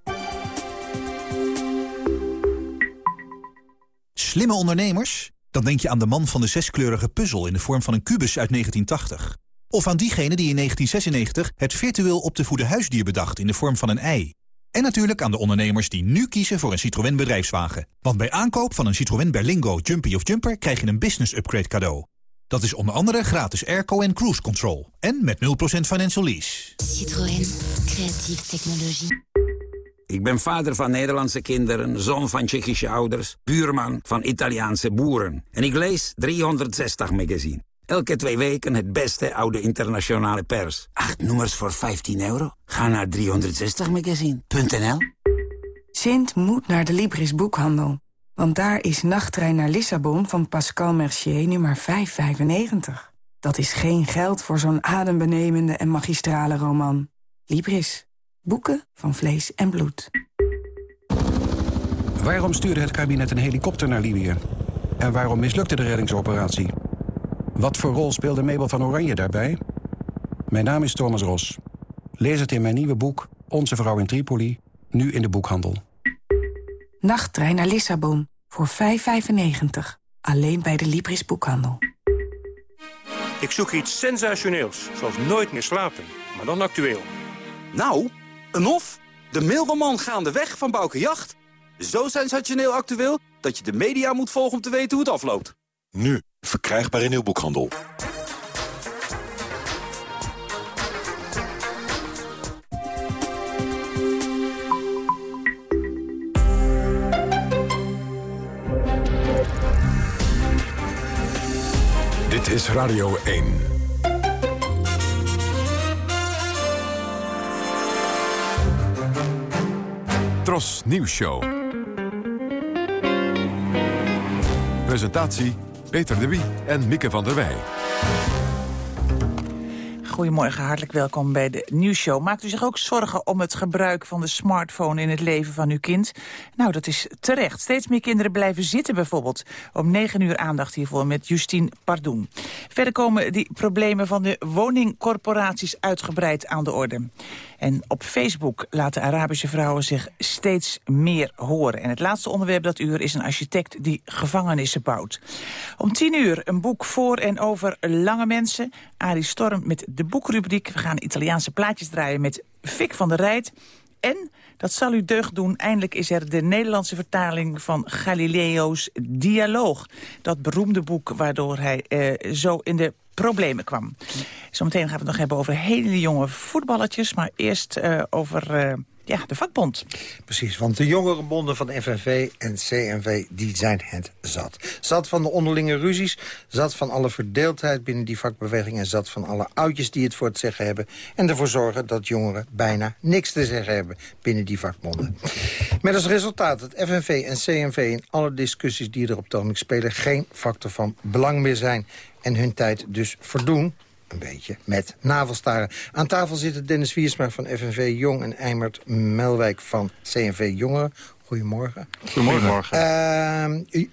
Slimme ondernemers? Dan denk je aan de man van de zeskleurige puzzel in de vorm van een kubus uit 1980. Of aan diegene die in 1996 het virtueel op te voeden huisdier bedacht in de vorm van een ei. En natuurlijk aan de ondernemers die nu kiezen voor een Citroën bedrijfswagen. Want bij aankoop van een Citroën Berlingo, Jumpy of Jumper... krijg je een business upgrade cadeau. Dat is onder andere gratis airco en cruise control. En met 0% financial lease. Citroën. Creatieve technologie. Ik ben vader van Nederlandse kinderen, zoon van Tsjechische ouders... buurman van Italiaanse boeren. En ik lees 360 magazine. Elke twee weken het beste oude internationale pers. Acht nummers voor 15 euro? Ga naar 360magazine.nl Sint moet naar de Libris boekhandel. Want daar is Nachttrein naar Lissabon van Pascal Mercier nummer 595. Dat is geen geld voor zo'n adembenemende en magistrale roman. Libris. Boeken van vlees en bloed. Waarom stuurde het kabinet een helikopter naar Libië? En waarom mislukte de reddingsoperatie? Wat voor rol speelde Mabel van Oranje daarbij? Mijn naam is Thomas Ros. Lees het in mijn nieuwe boek Onze Vrouw in Tripoli, nu in de boekhandel. Nachttrein naar Lissabon voor 5,95. Alleen bij de Libris boekhandel. Ik zoek iets sensationeels, zoals nooit meer slapen, maar dan actueel. Nou, een of? De mailroman Gaandeweg van Bouke Jacht. Zo sensationeel actueel dat je de media moet volgen om te weten hoe het afloopt. Nu, verkrijgbaar in uw boekhandel. Dit is Radio 1. Tros Nieuws Show. Presentatie Peter de Wie en Mieke van der Wij. goedemorgen, hartelijk welkom bij de nieuwsshow. Maakt u zich ook zorgen om het gebruik van de smartphone in het leven van uw kind? Nou, dat is terecht. Steeds meer kinderen blijven zitten bijvoorbeeld. Om negen uur aandacht hiervoor met Justine Pardoen. Verder komen die problemen van de woningcorporaties uitgebreid aan de orde. En op Facebook laten Arabische vrouwen zich steeds meer horen. En het laatste onderwerp dat uur is een architect die gevangenissen bouwt. Om tien uur een boek voor en over lange mensen. Arie Storm met de boekrubriek. We gaan Italiaanse plaatjes draaien met Fik van der Rijt. En, dat zal u deugd doen, eindelijk is er de Nederlandse vertaling van Galileo's Dialoog. Dat beroemde boek waardoor hij eh, zo in de problemen kwam. Zometeen gaan we het nog hebben over hele jonge voetballetjes. Maar eerst uh, over... Uh, ja, de vakbond. Precies, want de jongerenbonden van FNV en CNV die zijn het zat. Zat van de onderlinge ruzies, zat van alle verdeeldheid binnen die vakbeweging... en zat van alle oudjes die het voor het zeggen hebben... en ervoor zorgen dat jongeren bijna niks te zeggen hebben binnen die vakbonden. Met als resultaat dat FNV en CNV in alle discussies die er op spelen... geen factor van belang meer zijn en hun tijd dus verdoen een beetje met navelstaren. Aan tafel zitten Dennis Wiersma van FNV Jong en Eimert Melwijk van CNV Jongeren. Goedemorgen. Goedemorgen. Uh,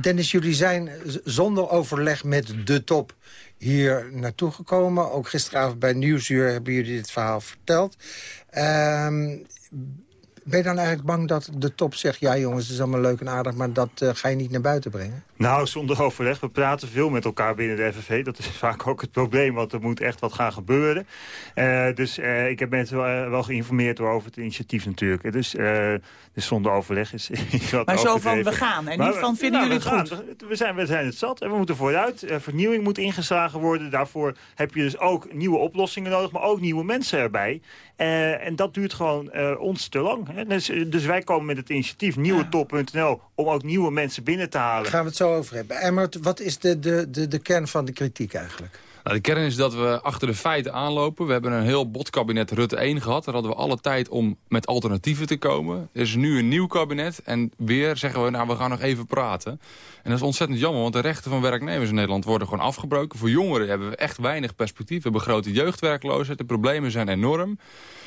Dennis, jullie zijn zonder overleg met de top hier naartoe gekomen. Ook gisteravond bij Nieuwsuur hebben jullie dit verhaal verteld. Uh, ben je dan eigenlijk bang dat de top zegt... ja jongens, het is allemaal leuk en aardig... maar dat uh, ga je niet naar buiten brengen? Nou, zonder overleg. We praten veel met elkaar binnen de FNV. Dat is vaak ook het probleem, want er moet echt wat gaan gebeuren. Uh, dus uh, ik heb mensen wel, wel, geïnformeerd over het initiatief natuurlijk. Dus, dus zonder overleg is, is wat Maar zo van we gaan en niet van vinden nou, jullie het goed? We zijn, we zijn het zat en we moeten vooruit. vernieuwing moet ingeslagen worden. Daarvoor heb je dus ook nieuwe oplossingen nodig, maar ook nieuwe mensen erbij. en dat duurt gewoon ons te lang. Hè? Dus, dus, wij komen met het initiatief nieuwetop.nl om ook nieuwe mensen binnen te halen. Gaan we het zo over hebben. Emmert, wat is de, de, de, de kern van de kritiek eigenlijk? Nou, de kern is dat we achter de feiten aanlopen. We hebben een heel bot kabinet Rutte 1 gehad. Daar hadden we alle tijd om met alternatieven te komen. Er is nu een nieuw kabinet en weer zeggen we, nou, we gaan nog even praten. En dat is ontzettend jammer, want de rechten van werknemers in Nederland worden gewoon afgebroken. Voor jongeren hebben we echt weinig perspectief. We hebben grote jeugdwerkloosheid, de problemen zijn enorm.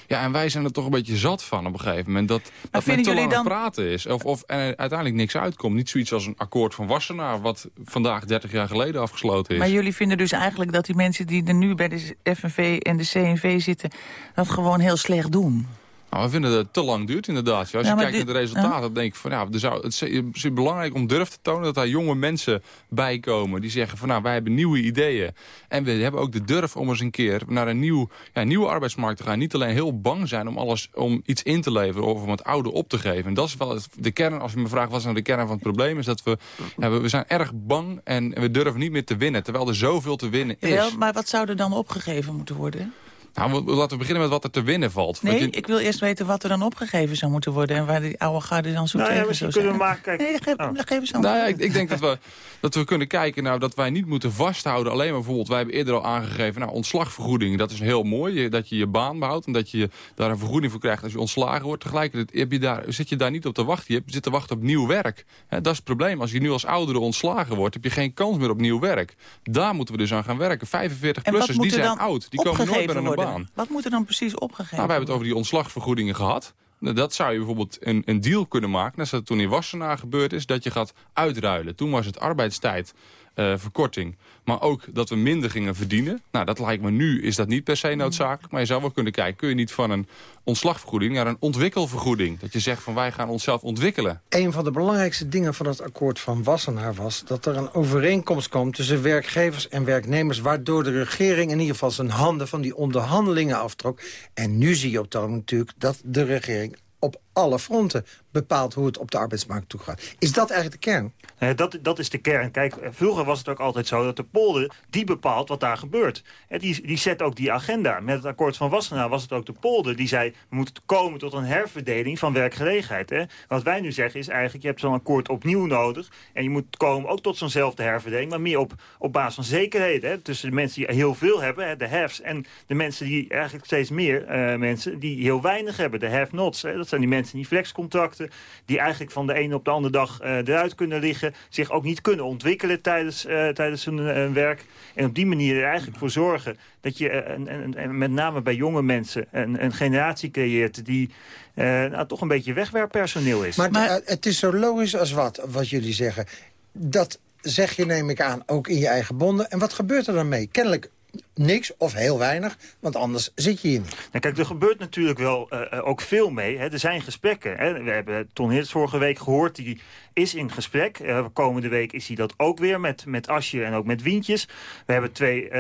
Ja, en wij zijn er toch een beetje zat van op een gegeven moment. Dat, dat men te lang dan... praten is. Of, of en uiteindelijk niks uitkomt. Niet zoiets als een akkoord van Wassenaar... wat vandaag 30 jaar geleden afgesloten is. Maar jullie vinden dus eigenlijk dat die mensen die er nu bij de FNV en de CNV zitten... dat gewoon heel slecht doen? Nou, we vinden dat het te lang duurt inderdaad. Als je kijkt naar de resultaten, dan denk ik van ja, er zou, het is belangrijk om durf te tonen dat daar jonge mensen bij komen. Die zeggen van nou, wij hebben nieuwe ideeën. En we hebben ook de durf om eens een keer naar een nieuw, ja, nieuwe arbeidsmarkt te gaan. Niet alleen heel bang zijn om, alles, om iets in te leveren of om het oude op te geven. En dat is wel de kern, als je me vraagt wat is nou de kern van het probleem, is dat we, ja, we zijn erg bang en we durven niet meer te winnen. Terwijl er zoveel te winnen is. Ja, maar wat zou er dan opgegeven moeten worden? Nou, laten we beginnen met wat er te winnen valt. Nee, ik wil eerst weten wat er dan opgegeven zou moeten worden... en waar die oude garde dan zo nou, tegen ja, zou kunnen we maken, kijk. Nee, geef, oh. geef eens aan. Nou ja, ik, ik, denk dat we, dat we kunnen kijken nou, dat wij niet moeten vasthouden... alleen maar bijvoorbeeld, wij hebben eerder al aangegeven... nou, ontslagvergoeding, dat is heel mooi, dat je je baan behoudt... en dat je daar een vergoeding voor krijgt als je ontslagen wordt. Tegelijkertijd heb je daar, zit je daar niet op te wachten. Je zit te wachten op nieuw werk. dat is het probleem. Als je nu als oudere ontslagen wordt... heb je geen kans meer op nieuw werk. Daar moeten we dus aan gaan werken. 45-plussers, die zijn oud. Die komen nooit meer aan een baan. Wat moet er dan precies opgegeven? Nou, we hebben het over die ontslagvergoedingen gehad. Nou, dat zou je bijvoorbeeld een, een deal kunnen maken. Net zoals toen in Wassenaar gebeurd is, dat je gaat uitruilen. Toen was het arbeidstijd uh, verkorting. Maar ook dat we minder gingen verdienen. Nou, dat lijkt me nu, is dat niet per se noodzakelijk. Maar je zou wel kunnen kijken, kun je niet van een ontslagvergoeding naar een ontwikkelvergoeding? Dat je zegt van wij gaan onszelf ontwikkelen. Een van de belangrijkste dingen van het akkoord van Wassenaar was... dat er een overeenkomst kwam tussen werkgevers en werknemers... waardoor de regering in ieder geval zijn handen van die onderhandelingen aftrok. En nu zie je op dat natuurlijk dat de regering op alle fronten bepaalt hoe het op de arbeidsmarkt toe gaat. Is dat eigenlijk de kern? Nee, dat, dat is de kern. Kijk, vroeger was het ook altijd zo dat de polder die bepaalt wat daar gebeurt. En die, die zet ook die agenda. Met het akkoord van Wassenaar was het ook de polder die zei... we moeten komen tot een herverdeling van werkgelegenheid. Hè? Wat wij nu zeggen is eigenlijk, je hebt zo'n akkoord opnieuw nodig... en je moet komen ook tot zo'nzelfde herverdeling... maar meer op, op basis van zekerheden. Hè? Tussen de mensen die heel veel hebben, hè, de haves... en de mensen die eigenlijk steeds meer uh, mensen die heel weinig hebben, de have-nots. Dat zijn die mensen die flexcontracten... die eigenlijk van de ene op de andere dag uh, eruit kunnen liggen... zich ook niet kunnen ontwikkelen tijdens, uh, tijdens hun werk. En op die manier er eigenlijk voor zorgen dat je en, met name bij jonge mensen een, een generatie creëert... die nou, toch een beetje wegwerppersoneel is. Maar, maar het is zo logisch als wat, wat jullie zeggen. Dat zeg je, neem ik aan, ook in je eigen bonden. En wat gebeurt er dan mee? Kennelijk niks of heel weinig, want anders zit je hier niet. Nou, kijk, er gebeurt natuurlijk wel uh, ook veel mee. Hè. Er zijn gesprekken. Hè. We hebben Ton Hits vorige week gehoord... die is in gesprek. Uh, komende week is hij dat ook weer met, met Asje en ook met Wientjes. We hebben twee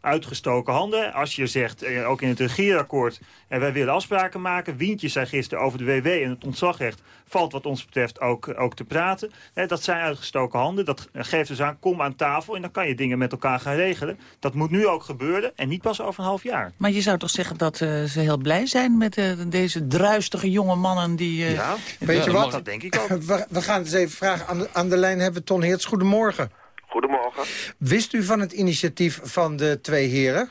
uitgestoken handen. Asje zegt, ook in het regeerakkoord... en wij willen afspraken maken. Wientjes zei gisteren over de WW en het ontzagrecht... valt wat ons betreft ook, ook te praten. dat zijn uitgestoken handen. Dat geeft dus aan, kom aan tafel... en dan kan je dingen met elkaar gaan regelen. Dat moet nu ook gebeuren en niet pas over een half jaar. Maar je zou toch zeggen dat ze heel blij zijn... met deze druistige jonge mannen die... ja, weet je wat? Dat denk ik ook. We, we gaan eens even vragen. Aan de, aan de lijn hebben we Ton Heerts. Goedemorgen. Goedemorgen. Wist u van het initiatief van de twee heren?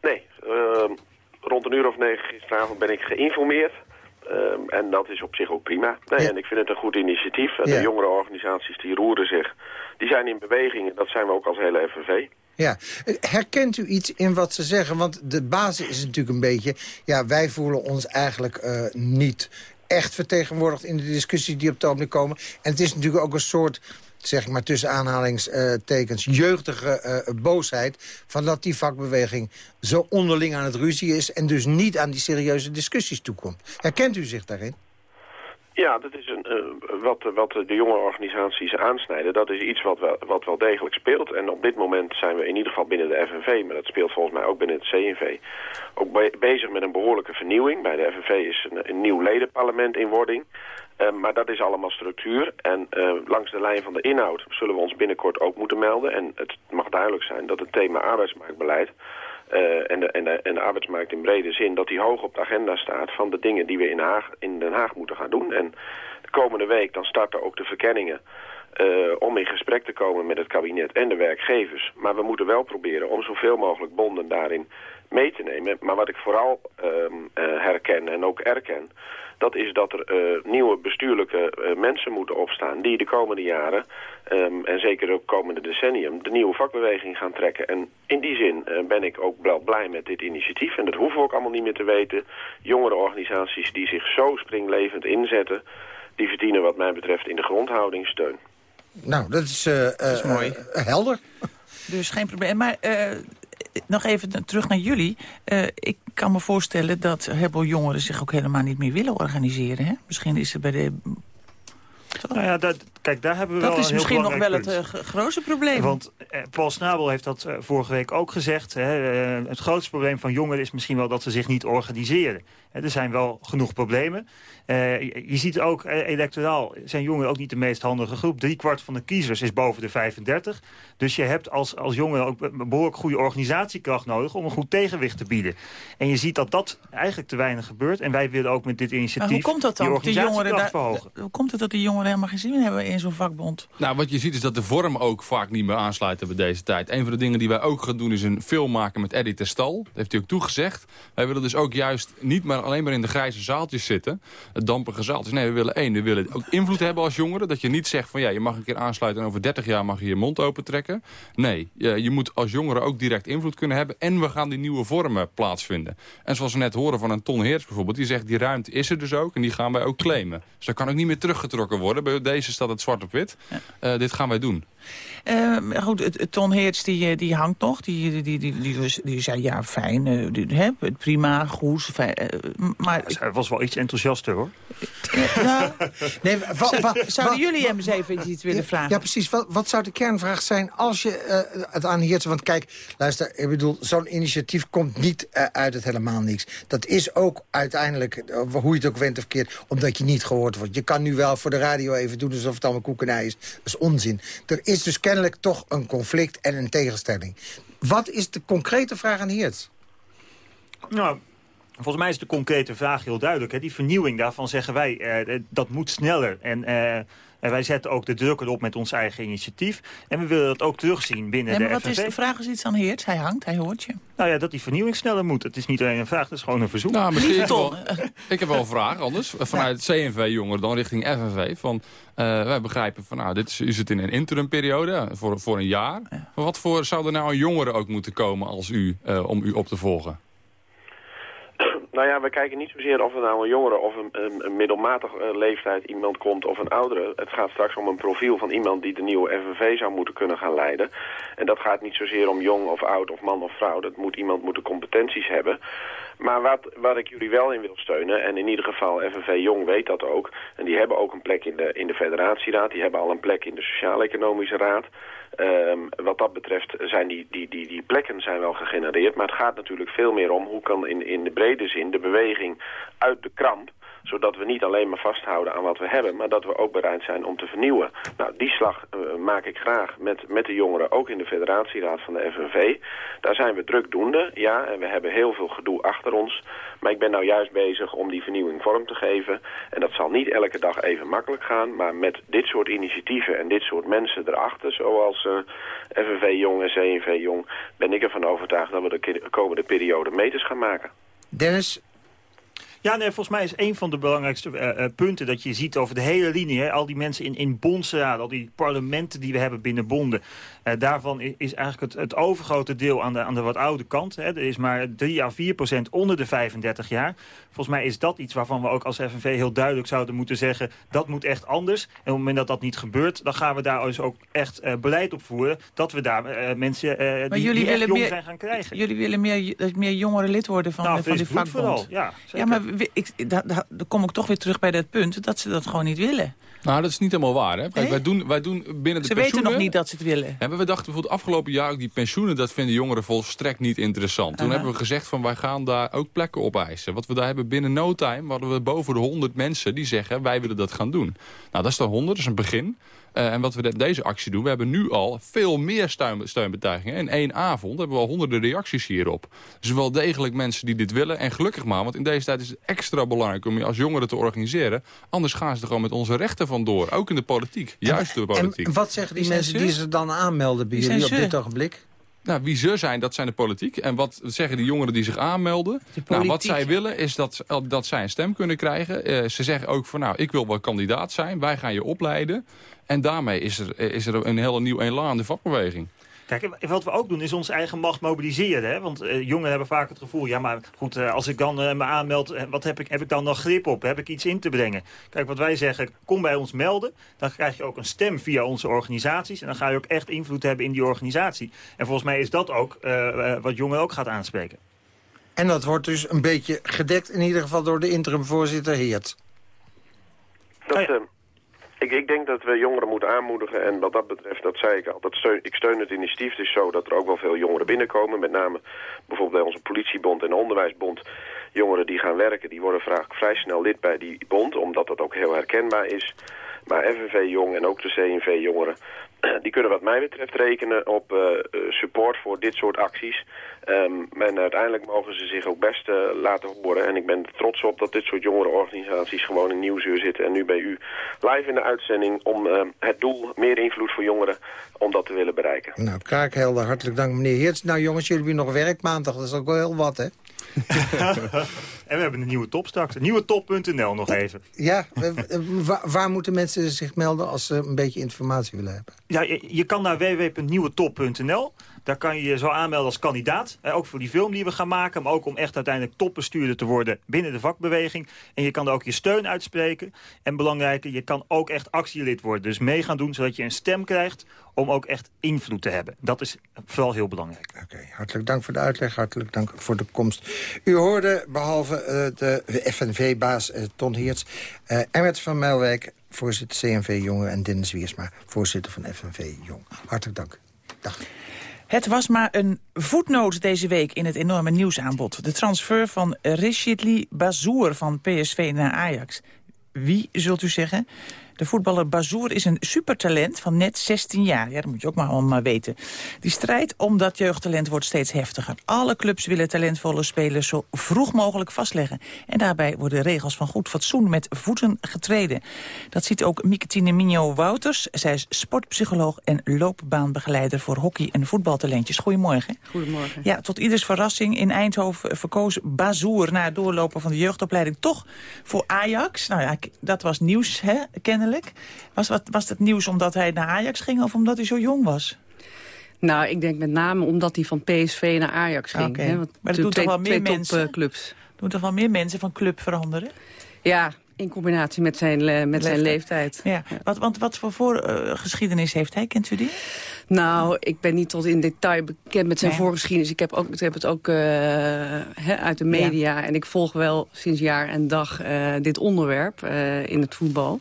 Nee. Uh, rond een uur of negen gisteravond ben ik geïnformeerd. Uh, en dat is op zich ook prima. Nee, En ik vind het een goed initiatief. Ja. De jongere organisaties die roeren zich. Die zijn in beweging. En dat zijn we ook als hele FNV. Ja, herkent u iets in wat ze zeggen? Want de basis is natuurlijk een beetje... ja, wij voelen ons eigenlijk uh, niet echt vertegenwoordigd in de discussies die op het ogenblik komen. En het is natuurlijk ook een soort zeg ik maar tussen aanhalingstekens, jeugdige uh, boosheid... van dat die vakbeweging zo onderling aan het ruzie is... en dus niet aan die serieuze discussies toekomt. Herkent u zich daarin? Ja, dat is een, uh, wat, wat de jonge organisaties aansnijden. Dat is iets wat wel, wat wel degelijk speelt. En op dit moment zijn we in ieder geval binnen de FNV... maar dat speelt volgens mij ook binnen het CNV... ook be bezig met een behoorlijke vernieuwing. Bij de FNV is een, nieuw ledenparlement in wording. Uh, maar dat is allemaal structuur. En uh, langs de lijn van de inhoud zullen we ons binnenkort ook moeten melden. En het mag duidelijk zijn dat het thema arbeidsmarktbeleid... Uh, en, de, en, de, en de arbeidsmarkt in brede zin... dat die hoog op de agenda staat van de dingen die we in, Haag, in Den Haag moeten gaan doen. En de komende week dan starten ook de verkenningen... Uh, om in gesprek te komen met het kabinet en de werkgevers. Maar we moeten wel proberen om zoveel mogelijk bonden daarin mee te nemen. Maar wat ik vooral uh, uh, herken en ook erken dat is dat er uh, nieuwe bestuurlijke uh, mensen moeten opstaan... die de komende jaren, um, en zeker ook komende decennium... de nieuwe vakbeweging gaan trekken. En in die zin uh, ben ik ook wel blij met dit initiatief. En dat hoeven we ook allemaal niet meer te weten. Jongere organisaties die zich zo springlevend inzetten... die verdienen wat mij betreft in de grondhouding steun. Nou, dat is, dat is mooi. helder. Dus geen probleem. Maar nog even terug naar jullie. Uh, ik kan me voorstellen dat heleboel jongeren zich ook helemaal niet meer willen organiseren. Hè? Misschien is er bij de... Nou ja, dat, kijk, daar hebben we dat wel is een misschien nog wel het uh, grootste probleem. Want uh, Paul Snabel heeft dat uh, vorige week ook gezegd. Hè, het grootste probleem van jongeren is misschien wel dat ze zich niet organiseren. er zijn wel genoeg problemen. Je, je, ziet ook, electoraal zijn jongeren ook niet de meest handige groep. Drie kwart van de kiezers is boven de 35. Dus je hebt als, als jongere ook een behoorlijk goede organisatiekracht nodig... om een goed tegenwicht te bieden. En je ziet dat dat eigenlijk te weinig gebeurt. En wij willen ook met dit initiatief maar hoe komt dat dan? die jongeren daar, verhogen. Hoe komt het dat de jongeren helemaal geen zin hebben in zo'n vakbond? Nou, wat je ziet is dat de vorm ook vaak niet meer aansluit bij deze tijd. Een van de dingen die wij ook gaan doen is een film maken met Eddie Testal. Dat heeft hij ook toegezegd. Wij willen dus ook juist niet maar alleen maar in de grijze zaaltjes zitten. Het dampige zaaltjes. Nee, we willen één. We willen ook invloed hebben als jongeren. Dat je niet zegt van ja, je mag een keer aansluiten en over 30 jaar mag je je mond open trekken. Nee, je, je moet als jongeren ook direct invloed kunnen hebben. En we gaan die nieuwe vormen plaatsvinden. En zoals we net horen van een Ton Heers bijvoorbeeld. Die zegt die ruimte is er dus ook en die gaan wij ook claimen. Dus dat kan ook niet meer teruggetrokken worden. Bij deze staat het zwart op wit. Ja. Uh, dit gaan wij doen. Uh, goed, Ton Heerts die, die hangt nog. Die, die, die, die, die, die zei ja, fijn, uh, die, hè, prima, goed. Fijn, uh, maar ja, hij was wel iets enthousiaster hoor. Ja, nee, wa, wa, Zouden jullie hem eens even iets willen vragen? Ja, precies. Wat, wat zou de kernvraag zijn als je het aan Heerts... Want kijk, luister, ik bedoel, zo'n initiatief komt niet uit het helemaal niks. Dat is ook uiteindelijk, hoe je het ook went of keert... omdat je niet gehoord wordt. Je kan nu wel voor de radio even doen alsof het allemaal koekenij is. Dat is onzin. Er is dus kennelijk toch een conflict en een tegenstelling. Wat is de concrete vraag aan Heerts? Nou, volgens mij is de concrete vraag heel duidelijk. Hè. Die vernieuwing daarvan zeggen wij, uh, dat moet sneller. En uh, En wij zetten ook de druk erop met ons eigen initiatief. En we willen dat ook terugzien binnen Nee, maar de wat is de vraag is iets aan Heert? Hij hangt, hij hoort je. Nou ja, dat die vernieuwing sneller moet. Het is niet alleen een vraag, het is gewoon een verzoek. Nou, misschien ik, wel, ik heb wel een vraag anders. Vanuit CNV-jongeren dan richting FNV. Van, uh, wij begrijpen van, nou, dit is, u zit in een interimperiode voor, voor een jaar. Maar wat voor zou er nou een jongere ook moeten komen als u, uh, om u op te volgen? Nou ja, we kijken niet zozeer of er nou een jongere of een, een, middelmatig uh, leeftijd iemand komt of een oudere. Het gaat straks om een profiel van iemand die de nieuwe FNV zou moeten kunnen gaan leiden. En dat gaat niet zozeer om jong of oud of man of vrouw. Dat moet iemand moeten competenties hebben. Maar wat, wat ik jullie wel in wil steunen, en in ieder geval FNV Jong weet dat ook... en die hebben ook een plek in de, in de federatieraad, die hebben al een plek in de Sociaal-Economische Raad... Um, wat dat betreft zijn die, die, die, die plekken zijn wel gegenereerd. Maar het gaat natuurlijk veel meer om hoe kan in, in de brede zin de beweging uit de kramp zodat we niet alleen maar vasthouden aan wat we hebben... maar dat we ook bereid zijn om te vernieuwen. Nou, die slag uh, maak ik graag met, met de jongeren, ook in de federatieraad van de FNV. Daar zijn we drukdoende, ja, en we hebben heel veel gedoe achter ons. Maar ik ben nou juist bezig om die vernieuwing vorm te geven. En dat zal niet elke dag even makkelijk gaan... maar met dit soort initiatieven en dit soort mensen erachter... zoals uh, FNV Jong en CNV Jong... ben ik ervan overtuigd dat we de komende periode meters gaan maken. Dennis, ja, nee, volgens mij is een van de belangrijkste uh, punten dat je ziet over de hele linie. Hè, al die mensen in, in bondsraad, al die parlementen die we hebben binnen bonden. Uh, daarvan is eigenlijk het, het overgrote deel aan de, aan de wat oude kant. Hè. Er is maar 3 à 4 procent onder de 35 jaar. Volgens mij is dat iets waarvan we ook als FNV heel duidelijk zouden moeten zeggen... dat moet echt anders. En op het moment dat dat niet gebeurt, dan gaan we daar dus ook echt uh, beleid op voeren... dat we daar mensen die, jullie die jong meer, zijn gaan krijgen. Jullie willen meer, meer jongeren lid worden van, nou, de, van die vakbond. Vooral, ja, ja, maar ik, da, da, dan kom ik toch weer terug bij dat punt... dat ze dat gewoon niet willen. Nou, dat is niet helemaal waar. Hè? Kijk, wij, doen, wij doen binnen de Ze weten nog niet dat ze het willen. Hebben we dachten bijvoorbeeld afgelopen jaar ook die pensioenen... dat vinden jongeren volstrekt niet interessant. Toen uh -huh. hebben we gezegd van wij gaan daar ook plekken op eisen. Wat we daar hebben binnen no time... hadden we boven de 100 mensen die zeggen wij willen dat gaan doen. Nou, dat is dan 100, dat is een begin. Uh, en wat we deze actie doen, we hebben nu al veel meer steun, steunbetuigingen. In één avond hebben we al honderden reacties hierop. Dus wel degelijk mensen die dit willen. En gelukkig maar, want in deze tijd is het extra belangrijk om je als jongeren te organiseren. Anders gaan ze er gewoon met onze rechten vandoor. Ook in de politiek, juist de politiek. En wat zeggen die, die mensen die ze dan aanmelden bij jullie op dit ogenblik? Nou, wie ze zijn, dat zijn de politiek. En wat zeggen die jongeren die zich aanmelden? Nou, wat zij willen is dat, dat zij een stem kunnen krijgen. Uh, ze zeggen ook van, nou, ik wil wel kandidaat zijn. Wij gaan je opleiden. En daarmee is er, is er een hele nieuw elan in de vakbeweging. Kijk, wat we ook doen is onze eigen macht mobiliseren. Hè? Want uh, jongeren hebben vaak het gevoel... ja, maar goed, uh, als ik dan uh, me aanmeld... wat heb ik, heb ik dan nog grip op? Heb ik iets in te brengen? Kijk, wat wij zeggen, kom bij ons melden. Dan krijg je ook een stem via onze organisaties. En dan ga je ook echt invloed hebben in die organisatie. En volgens mij is dat ook wat jongeren ook gaat aanspreken. En dat wordt dus een beetje gedekt... in ieder geval door de interimvoorzitter Heert. Dat... Ik, ik, denk dat we jongeren moeten aanmoedigen en wat dat betreft, dat zei ik al, ik steun het initiatief. Is zo dat er ook wel veel jongeren binnenkomen, met name bijvoorbeeld bij onze politiebond en onderwijsbond. Jongeren die gaan werken, die worden vaak vrij snel lid bij die bond, omdat dat ook heel herkenbaar is. Maar FNV Jong en ook de CNV Jongeren, die kunnen wat mij betreft rekenen op uh, support voor dit soort acties. Um, en uiteindelijk mogen ze zich ook best uh, laten horen. En ik ben trots op dat dit soort jongerenorganisaties gewoon in Nieuwsuur zitten. En nu bij u live in de uitzending om het doel meer invloed voor jongeren om dat te willen bereiken. Nou, kraakhelder. Hartelijk dank meneer Heerts. Nou jongens, jullie hebben nog werk maandag. Dat is ook wel heel wat, hè? en we hebben een nieuwe top straks. Nieuwetop.nl nog even. Ja, waar, waar, moeten mensen zich melden als ze een beetje informatie willen hebben? Ja, je, je kan naar www.nieuwetop.nl. Daar kan je je zo aanmelden als kandidaat. Ook voor die film die we gaan maken. Maar ook om echt uiteindelijk topbestuurder te worden binnen de vakbeweging. En je kan ook je steun uitspreken. En belangrijker, je kan ook echt actielid worden. Dus mee gaan doen zodat je een stem krijgt om ook echt invloed te hebben. Dat is vooral heel belangrijk. Oké, hartelijk dank voor de uitleg. Hartelijk dank voor de komst. U hoorde, behalve uh, de FNV-baas uh, Ton Heerts... Uh, Emmert van Melwijk, voorzitter CNV Jongen... en Dennis Wiersma, voorzitter van FNV Jong. Hartelijk dank. Dag. Het was maar een voetnoot deze week in het enorme nieuwsaanbod. De transfer van Rishidli Bazour van PSV naar Ajax. Wie, zult u zeggen? De voetballer Bazoer is een supertalent van net 16 jaar. Ja, dat moet je ook maar allemaal weten. Die strijd om dat jeugdtalent wordt steeds heftiger. Alle clubs willen talentvolle spelers zo vroeg mogelijk vastleggen. En daarbij worden regels van goed fatsoen met voeten getreden. Dat ziet ook Miketine Migno Wouters. Zij is sportpsycholoog en loopbaanbegeleider voor hockey- en voetbaltalentjes. Goedemorgen. Goedemorgen. Ja, tot ieders verrassing in Eindhoven verkoos Bazoer... na het doorlopen van de jeugdopleiding toch voor Ajax. Nou ja, dat was nieuws, hè, kennelijk. Was, wat, was het nieuws omdat hij naar Ajax ging of omdat hij zo jong was? Nou, ik denk met name omdat hij van PSV naar Ajax ging. Hè, want Maar dat twee- doen toch wel meer mensen? topclubs. Doen toch wel meer mensen van club veranderen? Ja, in combinatie met zijn, eh, met zijn leeftijd. Ja. Wat, want wat voor voorgeschiedenis heeft hij? Kent u die? Nou, ik ben niet tot in detail bekend met zijn Nee. voorgeschiedenis. Ik heb, ook, ik heb het ook eh, uit de media. En ik volg wel sinds jaar en dag eh, dit onderwerp eh, in het voetbal.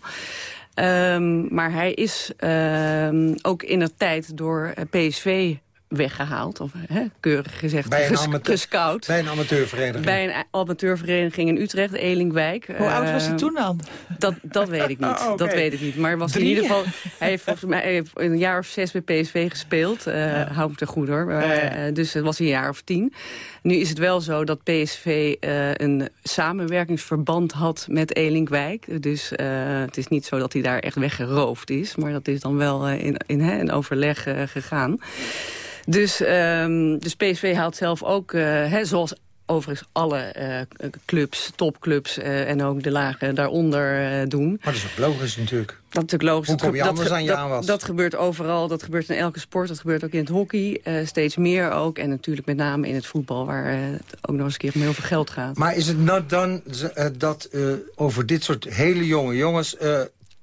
Ehm, maar hij is ehm, ook in de tijd door eh, PSV weggehaald. Of hè, keurig gezegd, Bij een, ges- amateur, gescout. bij een amateurvereniging. Bij een amateurvereniging in Utrecht, Elinkwijk. Hoe oud was hij Eh, toen dan? Dat, dat weet ik niet. Oh. Dat weet ik niet. Maar was in ieder geval, hij heeft volgens mij hij heeft een jaar of zes bij PSV gespeeld. Eh Hou me te goed hoor. Maar, Ja, ja. eh, dus het was een jaar of tien. Nu is het wel zo dat PSV eh, een samenwerkingsverband had met Elinkwijk. Dus eh, het is niet zo dat hij daar echt weggeroofd is. Maar dat is dan wel in, in, hè, in overleg gegaan. Dus, ehm, dus PSV haalt zelf ook, eh, hè, zoals overigens alle eh, clubs, topclubs eh, en ook de lagen daaronder doen. Maar dat is ook logisch natuurlijk. Dat is natuurlijk logisch. Hoe Dat kom je dat, aan je dat, aanwas? Dat gebeurt overal, dat gebeurt in elke sport, dat gebeurt ook in het hockey. steeds meer ook en natuurlijk met name in het voetbal... waar het ook nog eens een keer om heel veel geld gaat. Maar is het done eh, dat over dit soort hele jonge jongens...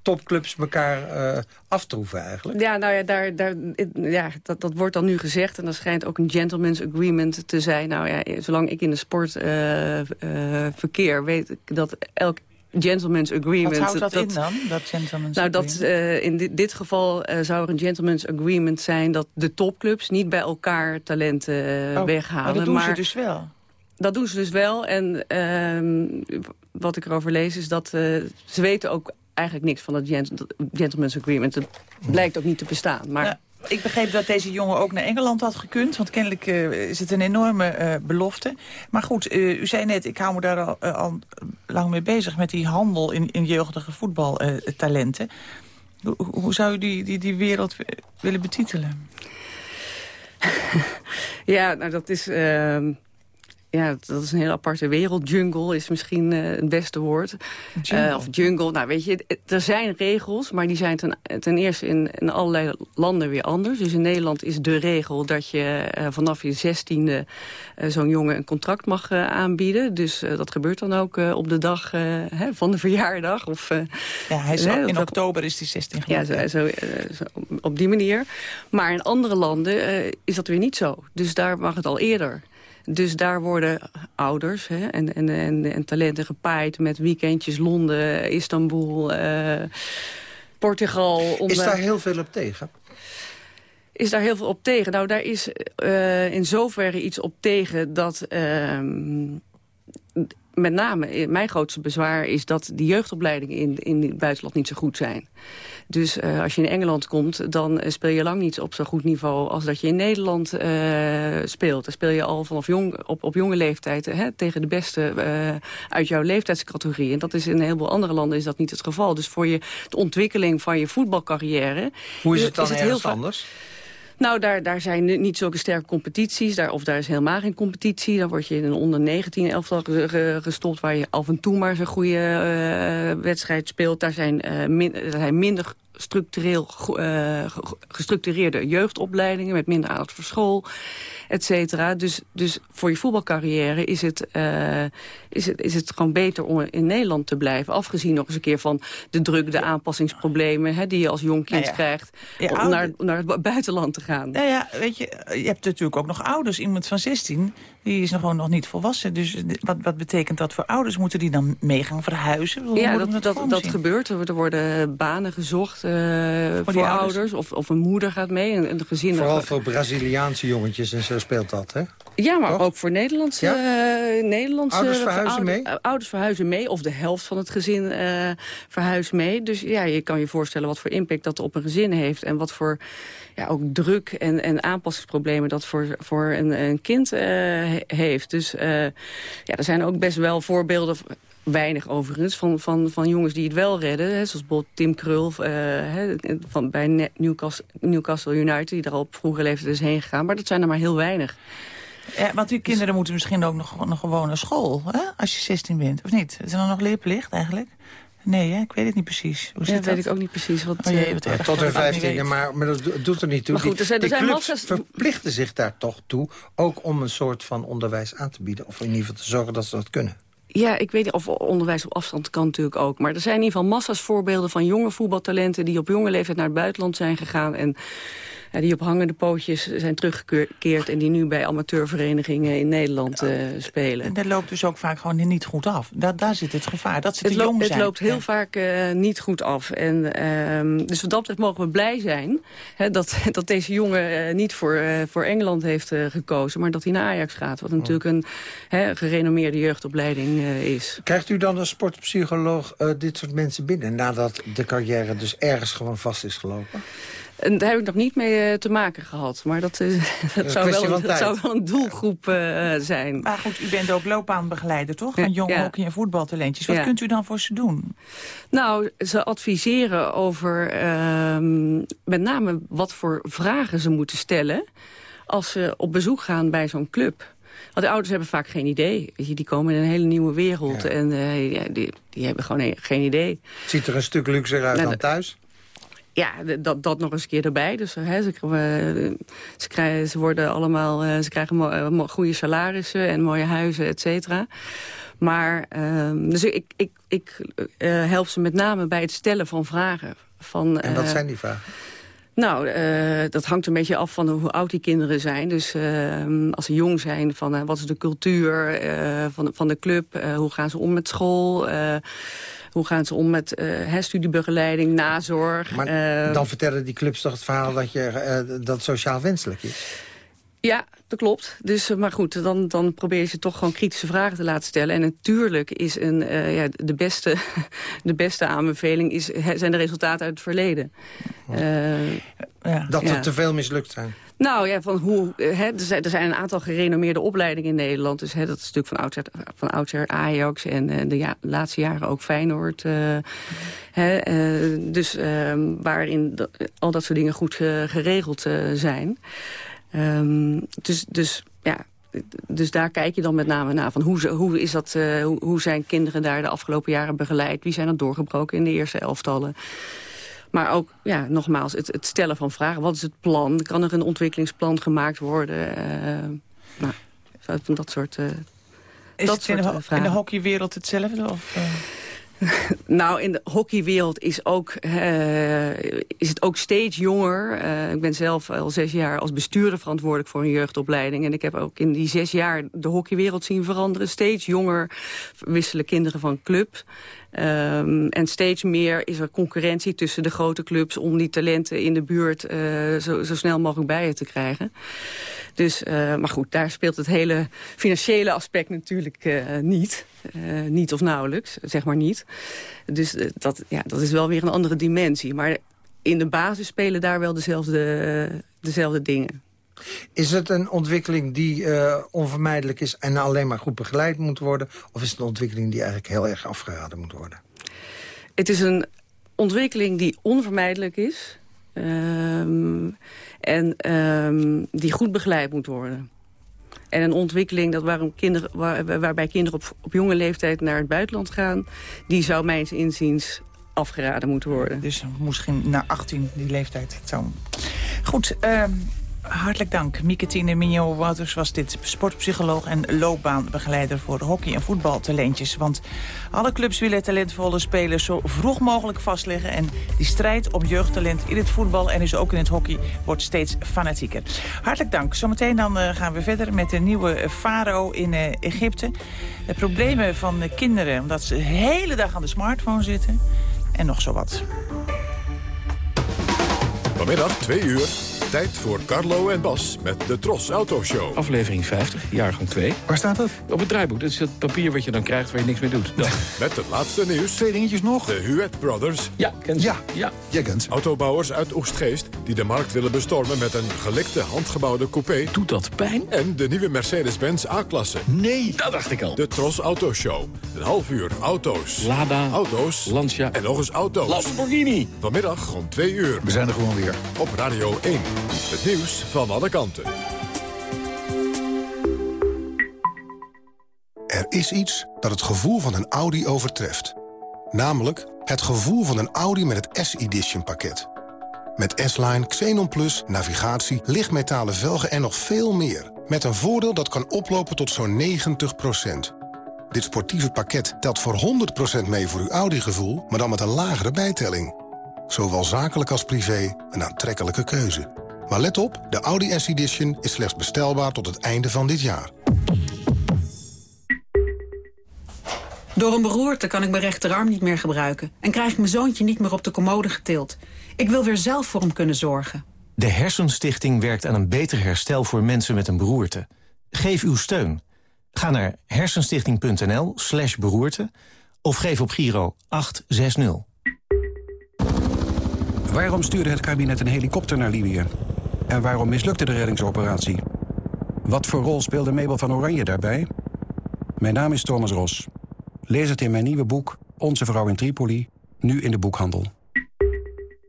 eh, topclubs elkaar eh, aftroeven eigenlijk? Ja, nou ja, daar, daar, ja dat, dat wordt dan nu gezegd. En dat schijnt ook een gentleman's agreement te zijn. Nou ja, zolang ik in de sport eh, eh, verkeer, weet ik dat elk gentleman's agreement... Wat houdt dat, in dan, dat gentleman's Nou, dat, eh, in dit, dit geval eh, zou er een gentleman's agreement zijn... dat de topclubs niet bij elkaar talenten eh, Oh, weghalen. Maar dat doen ze dus wel. Dat doen ze dus wel. En ehm, wat ik erover lees is dat eh, ze weten ook eigenlijk niks van dat gent- dat gentleman's agreement. Het blijkt ook niet te bestaan. Maar Ja, ik begreep dat deze jongen ook naar Engeland had gekund. Want kennelijk eh, is het een enorme eh, belofte. Maar goed, eh, u zei net, ik hou me daar al, al lang mee bezig... met die handel in, in jeugdige voetbaltalenten. hoe, hoe zou u die, die, die wereld wi- willen betitelen? ja, nou dat is... ja, dat is een heel aparte wereld. Jungle is misschien eh, het beste woord. Jungle. Eh, of jungle. Nou, weet je, er zijn regels, maar die zijn ten, ten eerste in, in allerlei landen weer anders. Dus in Nederland is de regel dat je eh, vanaf je zestiende zo'n jongen een contract mag aanbieden. Dus dat gebeurt dan ook op de dag hè, van de verjaardag. Of, Ja, hij is al- in oktober is hij 16 ja, geworden. zo, zo, zo, op die manier. Maar in andere landen is dat weer niet zo. Dus daar mag het al eerder. Dus daar worden ouders hè, en, en, en, en talenten gepaaid met weekendjes Londen, Istanbul, eh, Portugal. Is daar- daar heel veel op tegen? is daar heel veel op tegen. Nou, daar is eh, in zoverre iets op tegen dat... ehm, met name, eh, mijn grootste bezwaar is dat die jeugdopleidingen in, in het buitenland niet zo goed zijn. Dus eh, als je in Engeland komt, dan eh, speel je lang niet op zo'n goed niveau als dat je in Nederland speelt. Dan speel je al vanaf jong, op, op jonge leeftijd hè, tegen de beste uit jouw leeftijdscategorie. En dat is in een heleboel andere landen is dat niet het geval. Dus voor je, de ontwikkeling van je voetbalcarrière... Hoe is het dan heel ergens va- anders? Nou, daar, daar zijn niet zulke sterke competities. Daar, of daar is helemaal geen competitie. Dan word je in een onder 19 elftal ge- ge- gestopt... waar je af en toe maar zo'n goede eh, wedstrijd speelt. Daar zijn, eh, min- er zijn minder structureel ge- gestructureerde jeugdopleidingen... met minder aandacht voor school, et cetera. Dus, dus voor je voetbalcarrière is het, eh, is, het, is het gewoon beter om in Nederland te blijven. Afgezien nog eens een keer van de druk, de aanpassingsproblemen... Hè, die je als jong kind Nou ja. krijgt om oude- naar, naar het bu- buitenland te gaan. Nou ja, weet je, je hebt natuurlijk ook nog ouders. Iemand van 16 Die is nog gewoon nog niet volwassen. Dus wat, wat betekent dat voor ouders? Moeten die dan mee gaan verhuizen? Hoe ja, moet dat, dat, dat, gebeurt. Er worden banen gezocht eh, voor, die ouders. ouders? Of, of een moeder gaat mee, een, een gezin. Vooral voor Braziliaanse jongetjes en zo speelt dat, hè? Ja, maar ook voor Nederlandse... eh, Nederlandse Ouders verhuizen ouder- mee? eh, Ouders verhuizen mee, of de helft van het gezin eh, verhuist mee. Dus ja, je kan je voorstellen wat voor impact dat op een gezin heeft... en wat voor ook druk en, en aanpassingsproblemen dat voor, voor een, een kind eh, he- heeft. Dus eh, ja, er zijn ook best wel voorbeelden... Weinig overigens, van, van, van jongens die het wel redden. Hè, zoals bijvoorbeeld Tim Krul eh, hè, van, bij Ne- Newcastle, Newcastle United... die daar op vroege leeftijd is heen gegaan. Maar dat zijn er maar heel weinig. Ja, want die kinderen moeten misschien ook nog, nog gewoon naar school, hè? als je 16 bent, of niet? Is er dan nog leerplicht eigenlijk? Nee, hè? ik weet het niet precies. Hoe Ja, zit weet dat? ik ook niet precies. Wat, Oh jee, eh, wat erg. Tot hun Dat ik niet 15e, weet. maar, maar dat do- doet er niet toe. Maar goed, er zijn- er zijn clubs massa's- verplichten zich daar toch toe... ook om een soort van onderwijs aan te bieden. Of in ieder geval te zorgen dat ze dat kunnen. Ja, ik weet niet of onderwijs op afstand kan natuurlijk ook. Maar er zijn in ieder geval massa's voorbeelden van jonge voetbaltalenten... die op jonge leeftijd naar het buitenland zijn gegaan... en ja, die op hangende pootjes zijn teruggekeerd... en die nu bij amateurverenigingen in Nederland eh, spelen. En dat loopt dus ook vaak gewoon niet goed af. Da daar zit het gevaar, dat ze Het, te jong het zijn. loopt heel vaak eh, niet goed af. En, ehm, dus wat dat betreft mogen we blij zijn hè, dat, dat deze jongen eh, niet voor, eh, voor Engeland heeft eh, gekozen... maar dat hij naar Ajax gaat. Wat natuurlijk een hè, gerenommeerde jeugdopleiding eh, is. Krijgt u dan als sportpsycholoog eh, dit soort mensen binnen... nadat de carrière dus ergens gewoon vast is gelopen? En daar heb ik nog niet mee eh, te maken gehad. Maar dat, eh, dat, een zou, wel, dat tijd. zou wel een doelgroep eh, zijn. Maar goed, u bent ook loopbaanbegeleider, toch? Van Ja, jonge ja. hockey- en voetbaltalentjes. Wat Ja. kunt u dan voor ze doen? Nou, ze adviseren over ehm, met name wat voor vragen ze moeten stellen... als ze op bezoek gaan bij zo'n club. Want de ouders hebben vaak geen idee. Weet je, die komen in een hele nieuwe wereld en eh, ja, die, die hebben gewoon geen idee. Het ziet er een stuk luxer uit Nou, dan thuis. Ja, dat, dat nog eens een keer erbij. Dus hè, ze, eh, ze, krijgen, ze worden allemaal, eh, ze krijgen eh, goede salarissen en mooie huizen, et cetera. Maar ehm, dus ik, ik, ik help ze met name bij het stellen van vragen. Van, En wat zijn die vragen? nou, dat hangt een beetje af van hoe oud die kinderen zijn. Dus eh, als ze jong zijn, van wat is de cultuur van, van de club? Hoe gaan ze om met school? Hoe gaan ze om met eh, hè, studiebegeleiding, nazorg? Maar Eh, dan vertellen die clubs toch het verhaal dat, je, eh, dat het sociaal wenselijk is? Ja, dat klopt. Dus, maar goed, dan, dan probeer je ze toch gewoon kritische vragen te laten stellen. En natuurlijk is een, eh, ja, de, beste, de beste aanbeveling is, zijn de resultaten uit het verleden. Eh, Dat ja. er te veel mislukt zijn. Nou ja, van hoe, eh, hè, er, zijn, er zijn een aantal gerenommeerde opleidingen in Nederland. Dus hè, dat is natuurlijk van oudsher, van oudsher Ajax en eh, de ja, laatste jaren ook Feyenoord. eh, hè, dus ehm, waarin dat- al dat soort dingen goed ge- geregeld zijn. Ehm, dus, dus ja, dus daar kijk je dan met name naar. Van hoe, hoe, is dat, hoe, zijn kinderen daar de afgelopen jaren begeleid? Wie zijn er doorgebroken in de eerste elftallen? Maar ook, ja, nogmaals, het, het stellen van vragen. Wat is het plan? Kan er een ontwikkelingsplan gemaakt worden? Eh, nou, van dat soort, eh, Is dat het in soort de, eh, in vragen. de hockeywereld hetzelfde? Of? Nou, in de hockeywereld is, ook, is het ook steeds jonger. Ik ben zelf al zes jaar als bestuurder verantwoordelijk voor een jeugdopleiding. En ik heb ook in die zes jaar de hockeywereld zien veranderen. Steeds jonger wisselen kinderen van club. Ehm, en steeds meer is er concurrentie tussen de grote clubs... om die talenten in de buurt eh, zo, zo snel mogelijk bij je te krijgen. Dus, eh, maar goed, daar speelt het hele financiële aspect natuurlijk eh, niet. Niet of nauwelijks, zeg maar niet. Dus dat, ja, dat is wel weer een andere dimensie. Maar in de basis spelen daar wel dezelfde, dezelfde dingen. Is het een ontwikkeling die eh, onvermijdelijk is en alleen maar goed begeleid moet worden? Of is het een ontwikkeling die eigenlijk heel erg afgeraden moet worden? Het is een ontwikkeling die onvermijdelijk is. ehm, en ehm, die goed begeleid moet worden. En een ontwikkeling dat waarom kinderen, waar, waarbij kinderen op, op jonge leeftijd naar het buitenland gaan... die zou mijns inziens afgeraden moeten worden. Dus misschien na 18, die leeftijd. Het zou... Goed, ehm, Hartelijk dank. Mieke Mignon Wouters was dit sportpsycholoog en loopbaanbegeleider voor hockey- en voetbaltalentjes. Want alle clubs willen talentvolle spelers zo vroeg mogelijk vastleggen. En die strijd om jeugdtalent in het voetbal en dus ook in het hockey wordt steeds fanatieker. Hartelijk dank. Zometeen dan uh, gaan we verder met de nieuwe farao in uh, Egypte. De problemen van de kinderen, omdat ze de hele dag aan de smartphone zitten. En nog zo wat. Vanmiddag 2 uur. Tijd voor Carlo en Bas met de Tros Autoshow. Aflevering 50, jaargang 2. Waar staat dat? Op het draaiboek. Dat is het papier wat je dan krijgt waar je niks mee doet. Dan. Met het laatste nieuws. Twee dingetjes nog. De Huet Brothers. Ja, ken Ja, ja. jij kent ze. Autobouwers uit Oostgeest die de markt willen bestormen met een gelikte handgebouwde coupé. Doet dat pijn? En de nieuwe Mercedes-Benz A-klasse. Nee. Dat dacht ik al. De Tros Autoshow. Een half uur auto's. Lada. Auto's. Lancia. En nog eens auto's. Lamborghini. Vanmiddag om 2 uur. We zijn er gewoon weer. Op Radio 1. Het nieuws van alle kanten. Er is iets dat het gevoel van een Audi overtreft. Namelijk het gevoel van een Audi met het S-Edition pakket. Met S-Line, Xenon Plus, navigatie, lichtmetalen velgen en nog veel meer. Met een voordeel dat kan oplopen tot zo'n 90%. Dit sportieve pakket telt voor 100% mee voor uw Audi-gevoel... maar dan met een lagere bijtelling. Zowel zakelijk als privé een aantrekkelijke keuze. Maar let op, de Audi S-Edition is slechts bestelbaar tot het einde van dit jaar. Door een beroerte kan ik mijn rechterarm niet meer gebruiken... en krijg ik mijn zoontje niet meer op de commode getild. Ik wil weer zelf voor hem kunnen zorgen. De Hersenstichting werkt aan een beter herstel voor mensen met een beroerte. Geef uw steun. Ga naar hersenstichting.nl slash beroerte... of geef op Giro 860. Waarom stuurde het kabinet een helikopter naar Libië? En waarom mislukte de reddingsoperatie? Wat voor rol speelde Mabel van Oranje daarbij? Mijn naam is Thomas Ros. Lees het in mijn nieuwe boek Onze Vrouw in Tripoli, nu in de boekhandel.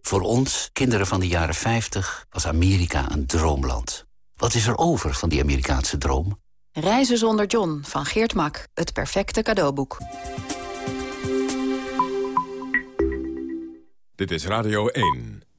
Voor ons, kinderen van de jaren 50, was Amerika een droomland. Wat is er over van die Amerikaanse droom? Reizen zonder John van Geert Mak. Het perfecte cadeauboek. Dit is Radio 1.